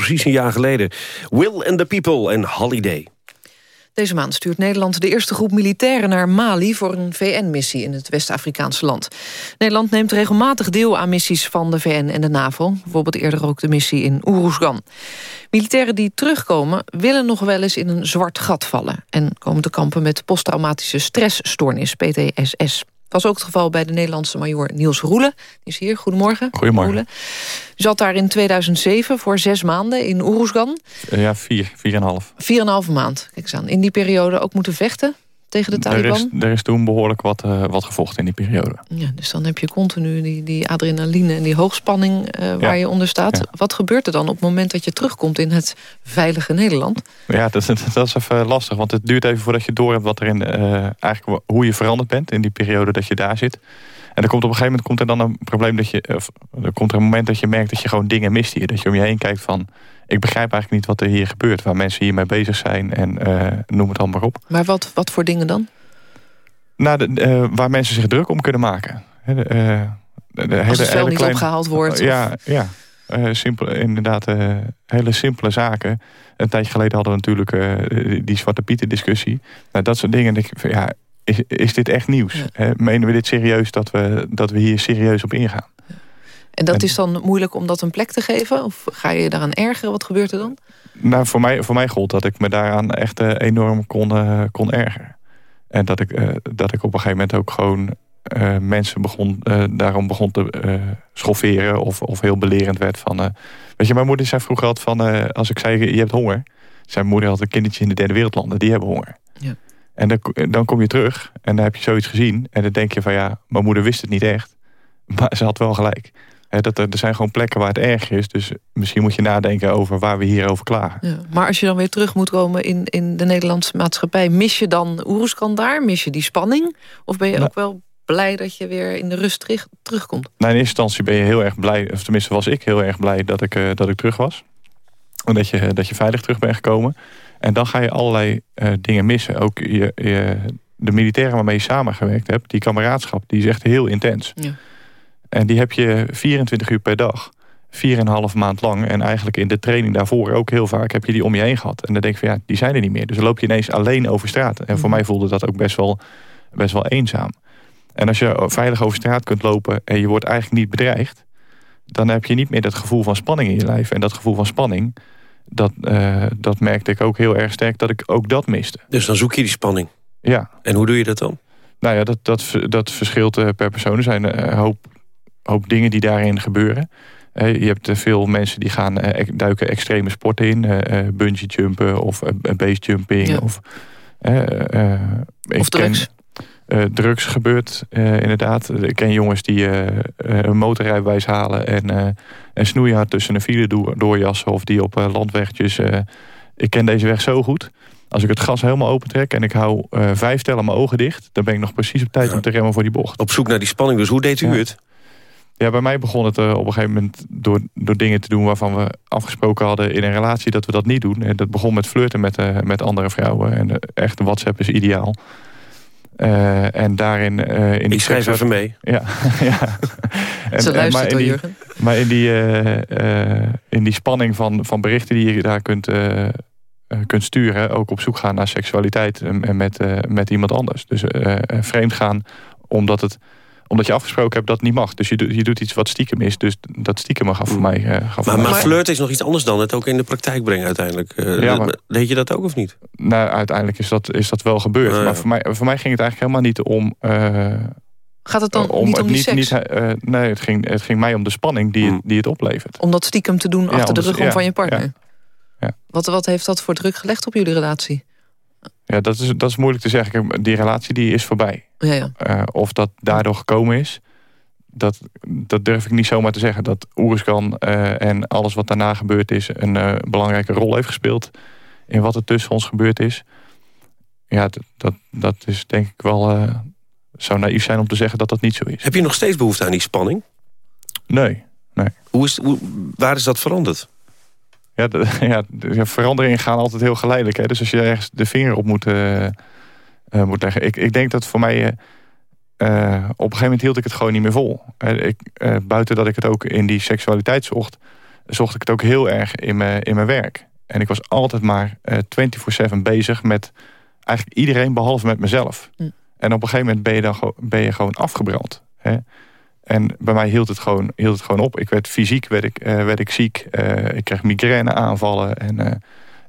Precies een jaar geleden. Will and the People en Holiday. Deze maand stuurt Nederland de eerste groep militairen naar Mali... voor een VN-missie in het West-Afrikaanse land. Nederland neemt regelmatig deel aan missies van de VN en de NAVO. Bijvoorbeeld eerder ook de missie in Oeroesgan. Militairen die terugkomen willen nog wel eens in een zwart gat vallen... en komen te kampen met posttraumatische stressstoornis, PTSS. Was ook het geval bij de Nederlandse major Niels Roelen. Die is hier. Goedemorgen. Goedemorgen. Roelen. U zat daar in 2007 voor zes maanden in Oeroesgan. Ja, vier, vier en een half. Vier en een halve maand. Kijk eens aan. In die periode ook moeten vechten tegen de Er is, Taliban. er is toen behoorlijk wat, eh, wat gevochten in die periode. Ja, dus dan heb je continu die, die adrenaline en die hoogspanning eh, waar Ja. je onder staat. Ja. Wat gebeurt er dan op het moment dat je terugkomt in het veilige Nederland? Ja, dat, is- dat is even lastig, want het duurt even voordat je door hebt wat er in, eh, eigenlijk hoe je veranderd bent in die periode dat je daar zit. En er komt op een gegeven moment komt er dan een probleem dat je, of, er komt er een moment dat je merkt dat je gewoon dingen mist hier. Dat je om je heen kijkt van, ik begrijp eigenlijk niet wat er hier gebeurt, waar mensen hiermee bezig zijn en eh, noem het allemaal maar op. Maar wat, wat voor dingen dan? Nou, de, eh, waar mensen zich druk om kunnen maken. De, eh, de, Als het hele- vel hele niet kleine- opgehaald wordt, Ja, ja. Simpel, inderdaad, hele simpele zaken. Een tijdje geleden hadden we natuurlijk die Zwarte Pieten discussie. Nou, dat soort dingen. ik Ja, is, is dit echt nieuws? Hè, menen we dit serieus dat we, dat we hier serieus op ingaan? En dat En- is dan moeilijk om dat een plek te geven? Of ga je je daaraan ergeren? Wat gebeurt er dan? Nou, voor mij, voor mij gold dat ik me daaraan echt eh, enorm kon, eh, kon ergeren. En dat ik, eh, dat ik op een gegeven moment ook gewoon mensen begon, daarom begon te schofferen of, of heel belerend werd van... weet je, mijn moeder zei vroeger altijd van, als ik zei je hebt honger... zijn moeder had een kindertje in de derde wereldlanden, die hebben honger. Ja. En dan, dan kom je terug en dan heb je zoiets gezien... en dan denk je van ja, mijn moeder wist het niet echt. Maar ze had wel gelijk. Dat er, er zijn gewoon plekken waar het erg is. Dus misschien moet je nadenken over waar we hier over klagen. Ja. Maar als je dan weer terug moet komen in, in de Nederlandse maatschappij... mis je dan Oeruzkan daar? Mis je die spanning? Of ben je Nou. ook wel blij dat je weer in de rust terug, terugkomt? Nou, in eerste instantie ben je heel erg blij, of tenminste was ik heel erg blij dat ik, eh, dat ik terug was. En dat je, dat je veilig terug bent gekomen. En dan ga je allerlei eh, dingen missen. Ook je, je, de militairen waarmee je samengewerkt hebt, die kameraadschap, die is echt heel intens. Ja. En die heb je 24 uur per dag. 4,5 maand lang. En eigenlijk in de training daarvoor ook heel vaak heb je die om je heen gehad. En dan denk je van ja, die zijn er niet meer. Dus dan loop je ineens alleen over straat. En voor mij voelde dat ook best wel, best wel eenzaam. En als je veilig over straat kunt lopen en je wordt eigenlijk niet bedreigd... dan heb je niet meer dat gevoel van spanning in je lijf. En dat gevoel van spanning, dat, eh, dat merkte ik ook heel erg sterk... dat ik ook dat miste. Dus dan zoek je die spanning. Ja. En hoe doe je dat dan? Nou ja, dat, dat, dat verschilt eh, per persoon. Er zijn een hoop, hoop dingen die daarin gebeuren. Eh, je hebt eh, veel mensen die gaan eh, duiken extreme sporten in. eh, eh, bungee jumpen of eh, base jumping. Ja. Of, ik Of drugs. Ken, eh, drugs gebeurt eh, inderdaad. Ik ken jongens die een motorrijbewijs halen... en, eh en snoeihard tussen een file door, doorjassen... of die op eh, landwegjes... eh, ik ken deze weg zo goed... Als ik het gas helemaal opentrek en ik hou eh, vijf tellen mijn ogen dicht... dan ben ik nog precies op tijd om te remmen voor die bocht. Op zoek naar die spanning. Dus hoe deed u Ja. het? Ja, bij mij begon het eh, op een gegeven moment door, door dingen te doen... waarvan we afgesproken hadden in een relatie dat we dat niet doen. En dat begon met flirten met, eh, met andere vrouwen. En eh, echt, WhatsApp is ideaal. Eh, en daarin... eh, in die Ik schrijf even mee. Ja, ja. En- Ze en- luistert maar in hoor, die- Jurgen. Maar in die, eh, eh, in die spanning van, van berichten die je daar kunt, eh, eh, kunt sturen... ook op zoek gaan naar seksualiteit en, en met, eh, met iemand anders. Dus vreemd gaan omdat, het, omdat je afgesproken hebt dat het niet mag. Dus je, doet- je doet iets wat stiekem is. Dus dat stiekem gaf voor mij... eh, gaf voor Maar, mij- maar flirt is nog iets anders dan het ook in de praktijk brengen uiteindelijk. Eh, Ja, maar- Deed je dat ook of niet? Nou, uiteindelijk is dat, is dat wel gebeurd. Ah, ja. Maar voor mij, voor mij ging het eigenlijk helemaal niet om... eh, Gaat het dan om niet om die niet, seks? niet, nee, het ging, het ging mij om de spanning die, het, die het oplevert. Om dat stiekem te doen Ja, achter de rug om ja, van je partner? ja. Ja. Wat, wat heeft dat voor druk gelegd op jullie relatie? Ja, dat is, dat is moeilijk te zeggen. Die relatie die is voorbij. Ja, ja. Eh, of dat daardoor gekomen is, dat, dat durf ik niet zomaar te zeggen. Dat Oeruzkan eh en alles wat daarna gebeurd is... een eh, belangrijke rol heeft gespeeld in wat er tussen ons gebeurd is. Ja, dat, dat, dat is denk ik wel... eh zou naïef zijn om te zeggen dat dat niet zo is. Heb je nog steeds behoefte aan die spanning? Nee, nee. Hoe is, hoe, waar is dat veranderd? Ja, de, ja, de ja, veranderingen gaan altijd heel geleidelijk. Hè? Dus als je ergens de vinger op moet, eh, eh, moet leggen. Ik, ik denk dat voor mij... eh, op een gegeven moment hield ik het gewoon niet meer vol. Eh, ik, buiten dat ik het ook in die seksualiteit zocht... zocht ik het ook heel erg in mijn, in mijn werk. En ik was altijd maar eh 24-7 bezig met eigenlijk iedereen behalve met mezelf. Hm. En op een gegeven moment ben je dan gewoon, ben je gewoon afgebrand. Hè? En bij mij hield het gewoon, hield het gewoon op. Ik werd fysiek werd ik, eh, werd ik ziek. Eh, ik kreeg migraine aanvallen. En eh,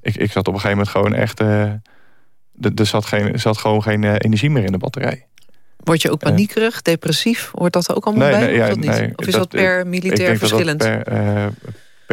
ik, ik zat op een gegeven moment gewoon echt... er zat, geen, zat gewoon geen energie meer in de batterij. Word je ook paniekerig, depressief? Hoort dat er ook allemaal Nee, bij? nee, of ja, dat niet? nee, of is dat, per militair denk dat dat verschillend? per,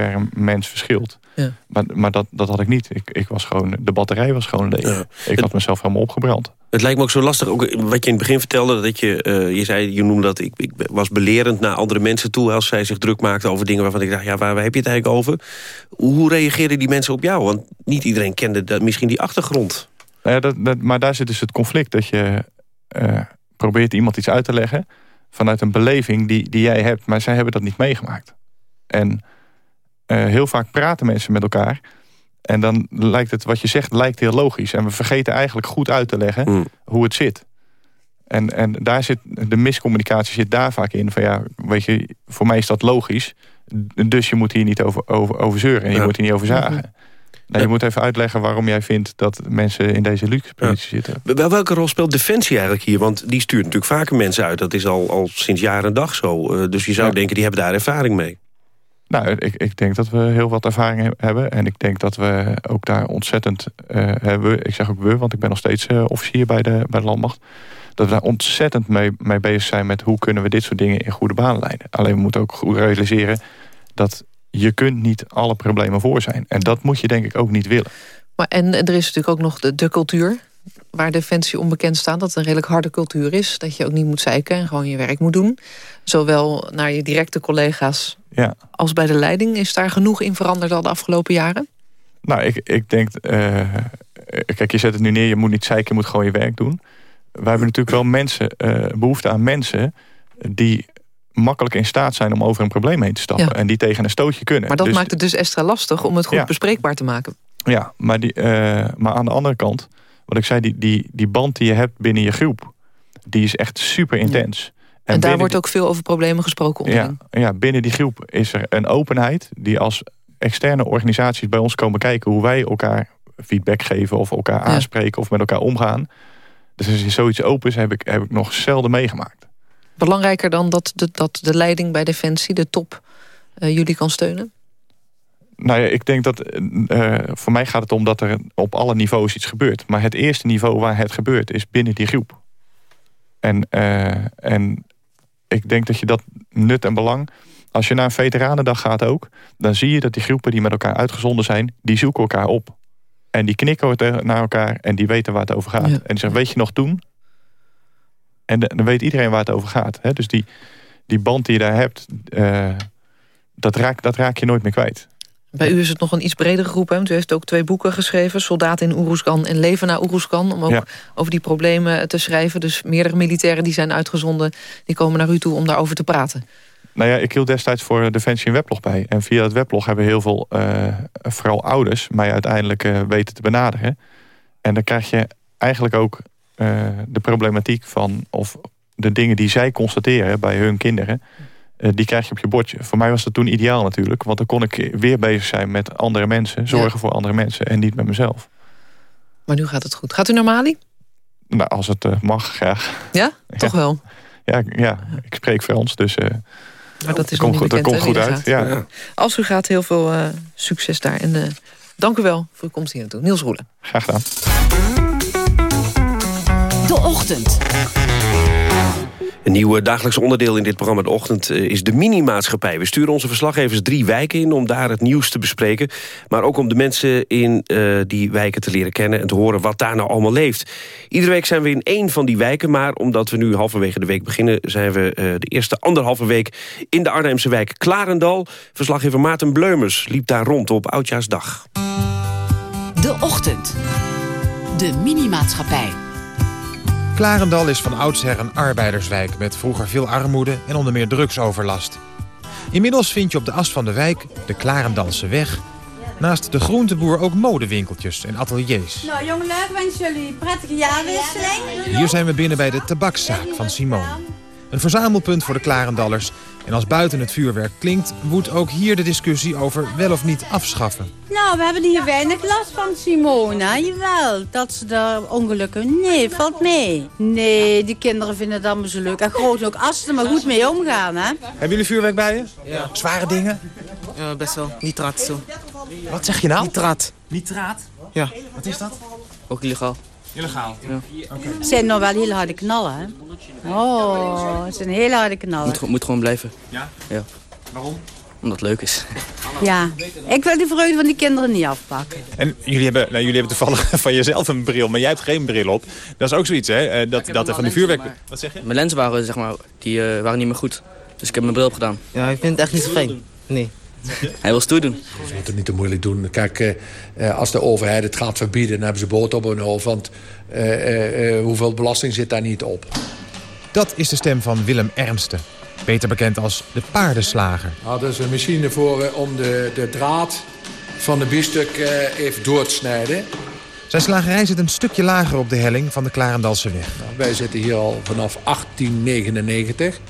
per mens verschilt. Ja. Maar, maar dat, dat had ik niet. Ik, ik was gewoon, de batterij was gewoon leeg. Ik had mezelf helemaal opgebrand. Het lijkt me ook zo lastig, ook wat je in het begin vertelde... dat je, eh, je zei, je noemde dat, ik, ik was belerend naar andere mensen toe... als zij zich druk maakten over dingen waarvan ik dacht... ja, waar, waar heb je het eigenlijk over? Hoe reageerden die mensen op jou? Want niet iedereen kende dat, misschien die achtergrond. Nou ja, dat, dat, maar daar zit dus het conflict. Dat je eh, probeert iemand iets uit te leggen... vanuit een beleving die, die jij hebt. Maar zij hebben dat niet meegemaakt. En eh, heel vaak praten mensen met elkaar... en dan lijkt het, wat je zegt, lijkt heel logisch. En we vergeten eigenlijk goed uit te leggen hoe het zit. En, en daar zit, de miscommunicatie zit daar vaak in. Van ja, weet je, voor mij is dat logisch. Dus je moet hier niet over, over, over zeuren. En je Ja. moet hier niet over zagen. Nou, je moet even uitleggen waarom jij vindt dat mensen in deze luxe positie zitten. Wel, welke rol speelt Defensie eigenlijk hier? Want die stuurt natuurlijk vaker mensen uit. Dat is al, al sinds jaar en dag zo. Eh, dus je zou denken, die hebben daar ervaring mee. Nou, ik, ik denk dat we heel wat ervaring he- hebben. En ik denk dat we ook daar ontzettend eh, hebben. Ik zeg ook we, want ik ben nog steeds eh, officier bij de, bij de landmacht. Dat we daar ontzettend mee, mee bezig zijn met hoe kunnen we dit soort dingen in goede banen leiden. Alleen we moeten ook goed realiseren dat je kunt niet alle problemen voor zijn. En dat moet je denk ik ook niet willen. Maar en, en er is natuurlijk ook nog de, de cultuur... waar Defensie onbekend staat, dat het een redelijk harde cultuur is. Dat je ook niet moet zeiken en gewoon je werk moet doen. Zowel naar je directe collega's Ja. als bij de leiding. Is daar genoeg in veranderd al de afgelopen jaren? Nou, ik, ik denk... eh, kijk, je zet het nu neer, je moet niet zeiken, je moet gewoon je werk doen. Wij hebben natuurlijk wel mensen, eh, behoefte aan mensen... die makkelijk in staat zijn om over een probleem heen te stappen. Ja. En die tegen een stootje kunnen. Maar dat Dus- maakt het dus extra lastig om het goed Ja. bespreekbaar te maken. Ja, maar, die, eh, maar aan de andere kant... wat ik zei, die, die, die band die je hebt binnen je groep... die is echt super intens. En, daar binnen wordt ook veel over problemen gesproken onderling. ja, ja, binnen die groep is er een openheid... die als externe organisaties bij ons komen kijken... hoe wij elkaar feedback geven of elkaar aanspreken... of met elkaar omgaan. Dus als je zoiets opens, heb ik, heb ik nog zelden meegemaakt. Belangrijker dan dat de, dat de leiding bij Defensie, de top, eh, jullie kan steunen? Nou ja, ik denk dat... eh, voor mij gaat het om dat er op alle niveaus iets gebeurt. Maar het eerste niveau waar het gebeurt is binnen die groep. En, eh, en ik denk dat je dat nut en belang... Als je naar een veteranendag gaat ook... dan zie je dat die groepen die met elkaar uitgezonden zijn... die zoeken elkaar op. En die knikken naar elkaar en die weten waar het over gaat. En die zeggen, weet je nog toen? En dan weet iedereen waar het over gaat. Hè? Dus die, die band die je daar hebt... eh, dat, raak, dat raak je nooit meer kwijt. Bij u is het nog een iets bredere groep. Hè? Want u heeft ook twee boeken geschreven. Soldaat in Oeroeskan en Leven na Oeroeskan. Om ook Ja. over die problemen te schrijven. Dus meerdere militairen die zijn uitgezonden... die komen naar u toe om daarover te praten. Nou ja, ik hield destijds voor Defensie een weblog bij. En via dat weblog hebben heel veel, eh, vooral ouders... mij uiteindelijk eh, weten te benaderen. En dan krijg je eigenlijk ook eh, de problematiek van... of de dingen die zij constateren bij hun kinderen... eh, die krijg je op je bordje. Voor mij was dat toen ideaal natuurlijk. Want dan kon ik weer bezig zijn met andere mensen. Zorgen voor andere mensen en niet met mezelf. Maar nu gaat het goed. Gaat u naar Mali? Nou, als het eh, mag, graag. Ja? Toch wel? Ja, ja, ik spreek Frans, dus... eh, Maar dat is komt goed, dat bekend, komt hè, goed uit. Ja. Als u gaat, heel veel eh, succes daar. En eh, dank u wel voor uw komst hier naartoe. Niels Roelen. Graag gedaan. De Ochtend. Een nieuw dagelijks onderdeel in dit programma De Ochtend eh, is de minimaatschappij. We sturen onze verslaggevers drie wijken in om daar het nieuws te bespreken. Maar ook om de mensen in eh, die wijken te leren kennen... en te horen wat daar nou allemaal leeft. Iedere week zijn we in één van die wijken... maar omdat we nu halverwege de week beginnen... zijn we eh, de eerste anderhalve week in de Arnhemse wijk Klarendal. Verslaggever Maarten Bleumers liep daar rond op Oudjaarsdag. De Ochtend. De Minimaatschappij. Klarendal is van oudsher een arbeiderswijk met vroeger veel armoede en onder meer drugsoverlast. Inmiddels vind je op de as van de wijk, de Klarendalse weg, naast de groenteboer ook modewinkeltjes en ateliers. Nou jongelui, ik wens jullie prettige jaarwisseling. Hier zijn we binnen bij de tabakszaak van Simone. Een verzamelpunt voor de Klarendallers En als buiten het vuurwerk klinkt, woedt ook hier de discussie over wel of niet afschaffen. Nou, we hebben hier weinig last van, Simona. Jawel, dat ze daar ongelukken... Nee, valt mee. Nee, die kinderen vinden het allemaal zo leuk. En groot ook, als ze er maar goed mee omgaan, hè. Hebben jullie vuurwerk bij je? Ja. Zware dingen? Ja, best wel. Nitraat zo. Wat zeg je nou? Nitraat. Nitraat? Ja. Wat is dat? Ook illegaal. Illegaal? Ja. Het zijn nog wel heel harde knallen, hè. Oh, het zijn hele harde knallen. Moet, moet gewoon blijven. Ja? Ja. Waarom? Omdat het leuk is. Ja, ik wil die vreugde van die kinderen niet afpakken. En jullie hebben, nou, jullie hebben toevallig van jezelf een bril, maar jij hebt geen bril op. Dat is ook zoiets, hè? eh, Dat, dat er van de vuurwerk... Wat zeg je? Mijn lenzen waren, zeg maar, die eh, waren niet meer goed. Dus ik heb mijn bril opgedaan. Ja, ik vind het echt niet zo fijn. Nee. Hij wil stoer doen. Ze moeten niet te moeilijk doen. Kijk, eh, eh, als de overheid het gaat verbieden... dan hebben ze boot op hun hoofd. Want eh, eh, eh, hoeveel belasting zit daar niet op? Dat is de stem van Willem Ernsten. Beter bekend als de paardenslager. Nou, dat is een machine voor om de, de draad van de biefstuk eh, even door te snijden. Zijn slagerij zit een stukje lager op de helling van de Klarendalse weg. Nou, wij zitten hier al vanaf 1899.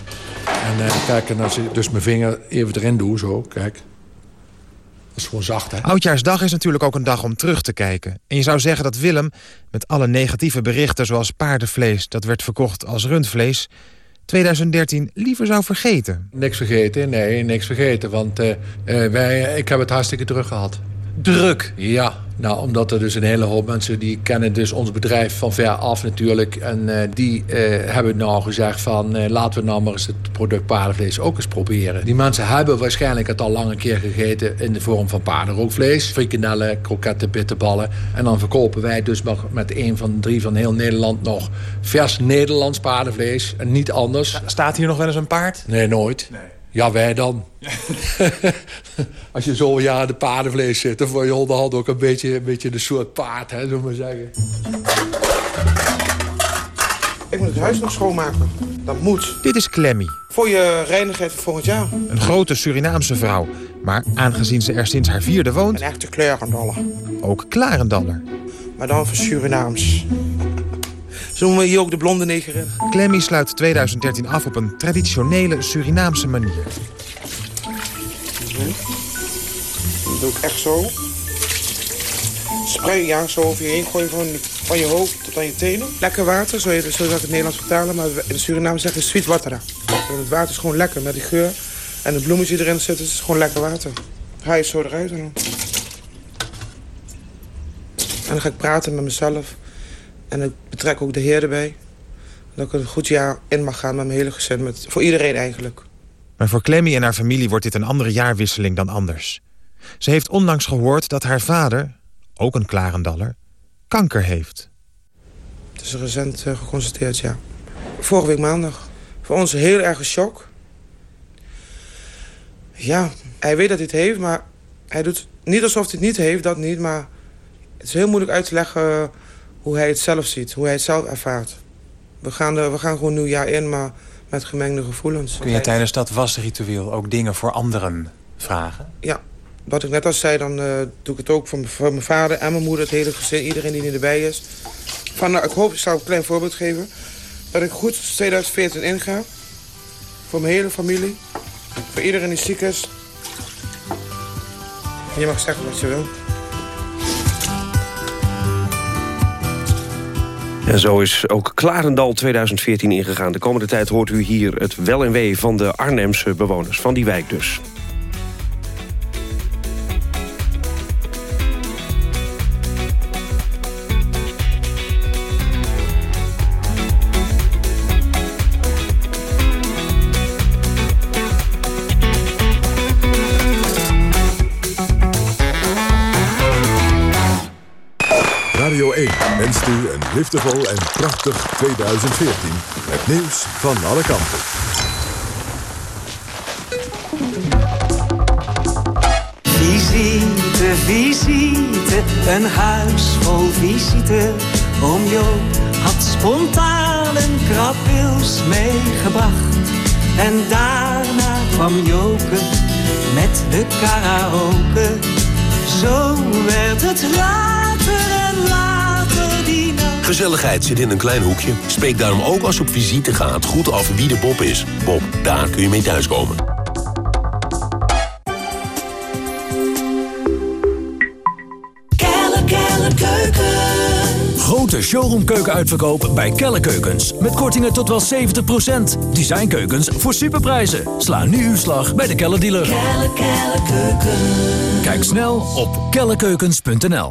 En eh, kijk, en als ik dus mijn vinger even erin doe, zo, kijk. Dat is gewoon zacht, hè? Oudjaarsdag is natuurlijk ook een dag om terug te kijken. En je zou zeggen dat Willem, met alle negatieve berichten... zoals paardenvlees, dat werd verkocht als rundvlees... 2013 liever zou vergeten. Niks vergeten, nee, niks vergeten. Want eh, eh, wij, ik heb het hartstikke druk gehad. Druk? Ja, nou, omdat er dus een hele hoop mensen... die kennen dus ons bedrijf van ver af natuurlijk. En eh, die eh, hebben nou gezegd van... eh, laten we nou maar eens het product paardenvlees ook eens proberen. Die mensen hebben waarschijnlijk het al lang een keer gegeten... in de vorm van paardenrookvlees. Frikandellen, kroketten, bitterballen. En dan verkopen wij dus nog met een van de drie van heel Nederland... nog vers Nederlands paardenvlees. En niet anders. Staat hier nog wel eens een paard? Nee, nooit. Ja, wij dan. Als je zo ja de paardenvlees zit, dan word je onderhand ook een beetje, een beetje de soort paard, hè, zullen we maar zeggen. Ik moet het huis nog schoonmaken. Dat moet. Dit is Clemmy, Voor je reinigheid van volgend jaar. een grote Surinaamse vrouw. Maar aangezien ze er sinds haar vierde woont... Een echte kleurendallen. Ook Klarendaller. Maar dan voor Surinaams. Zullen we hier ook de blonde neger in? Clemmy sluit 2013 af op een traditionele Surinaamse manier. Dat doe ik echt zo. Spray ja, zo over je heen gooien van, van je hoofd tot aan je tenen. Lekker water, zo, heet het, zo zou ik het Nederlands vertalen. Maar in de Suriname zeggen we sweet water. Want het water is gewoon lekker met die geur. En de bloemetjes die erin zitten, is gewoon lekker water. Ga je zo eruit. En dan ga ik praten met mezelf. En ik betrek ook de Heer erbij. Dat ik een goed jaar in mag gaan met mijn hele gezin. Met, voor iedereen eigenlijk. Maar voor Clemmy en haar familie wordt dit een andere jaarwisseling dan anders. Ze heeft onlangs gehoord dat haar vader, ook een Klarendaller, kanker heeft. Het is recent eh, geconstateerd, ja. Vorige week maandag. Voor ons een heel erge shock. Ja, hij weet dat hij het heeft, maar hij doet niet alsof hij het niet heeft, dat niet. Maar het is heel moeilijk uit te leggen hoe hij het zelf ziet, hoe hij het zelf ervaart. We gaan, er, we gaan gewoon nieuwjaar in, maar met gemengde gevoelens. Kun je tijdens dat wasritueel ook dingen voor anderen vragen? Ja, wat ik net al zei, dan eh, doe ik het ook voor, mijn vader en mijn moeder, het hele gezin, iedereen die erbij is. Van, nou, ik hoop, ik zal een klein voorbeeld geven, dat ik goed 2014 inga. Voor mijn hele familie, voor iedereen die ziek is. En je mag zeggen wat je wil. En zo is ook Klarendal 2014 ingegaan. De komende tijd hoort u hier het wel en wee van de Arnhemse bewoners. Van die wijk dus. Liefdevol en prachtig 2014. Met nieuws van alle kanten. Visite, visite, een huis vol visite. Oom Joop had spontaan een krabwils meegebracht. En daarna kwam Joke met de karaoke. Zo werd het later en later. Gezelligheid zit in een klein hoekje. Spreek daarom ook als je op visite gaat goed af wie de Bob is. Bob, daar kun je mee thuiskomen. Kelle, kelle, keuken. Grote showroomkeukenuitverkoop bij Kelle Keukens. Met kortingen tot wel 70%. Designkeukens voor superprijzen. Sla nu uw slag bij de Kelle dealer. Kelle, kelle, keuken. Kijk snel op kellekeukens.nl.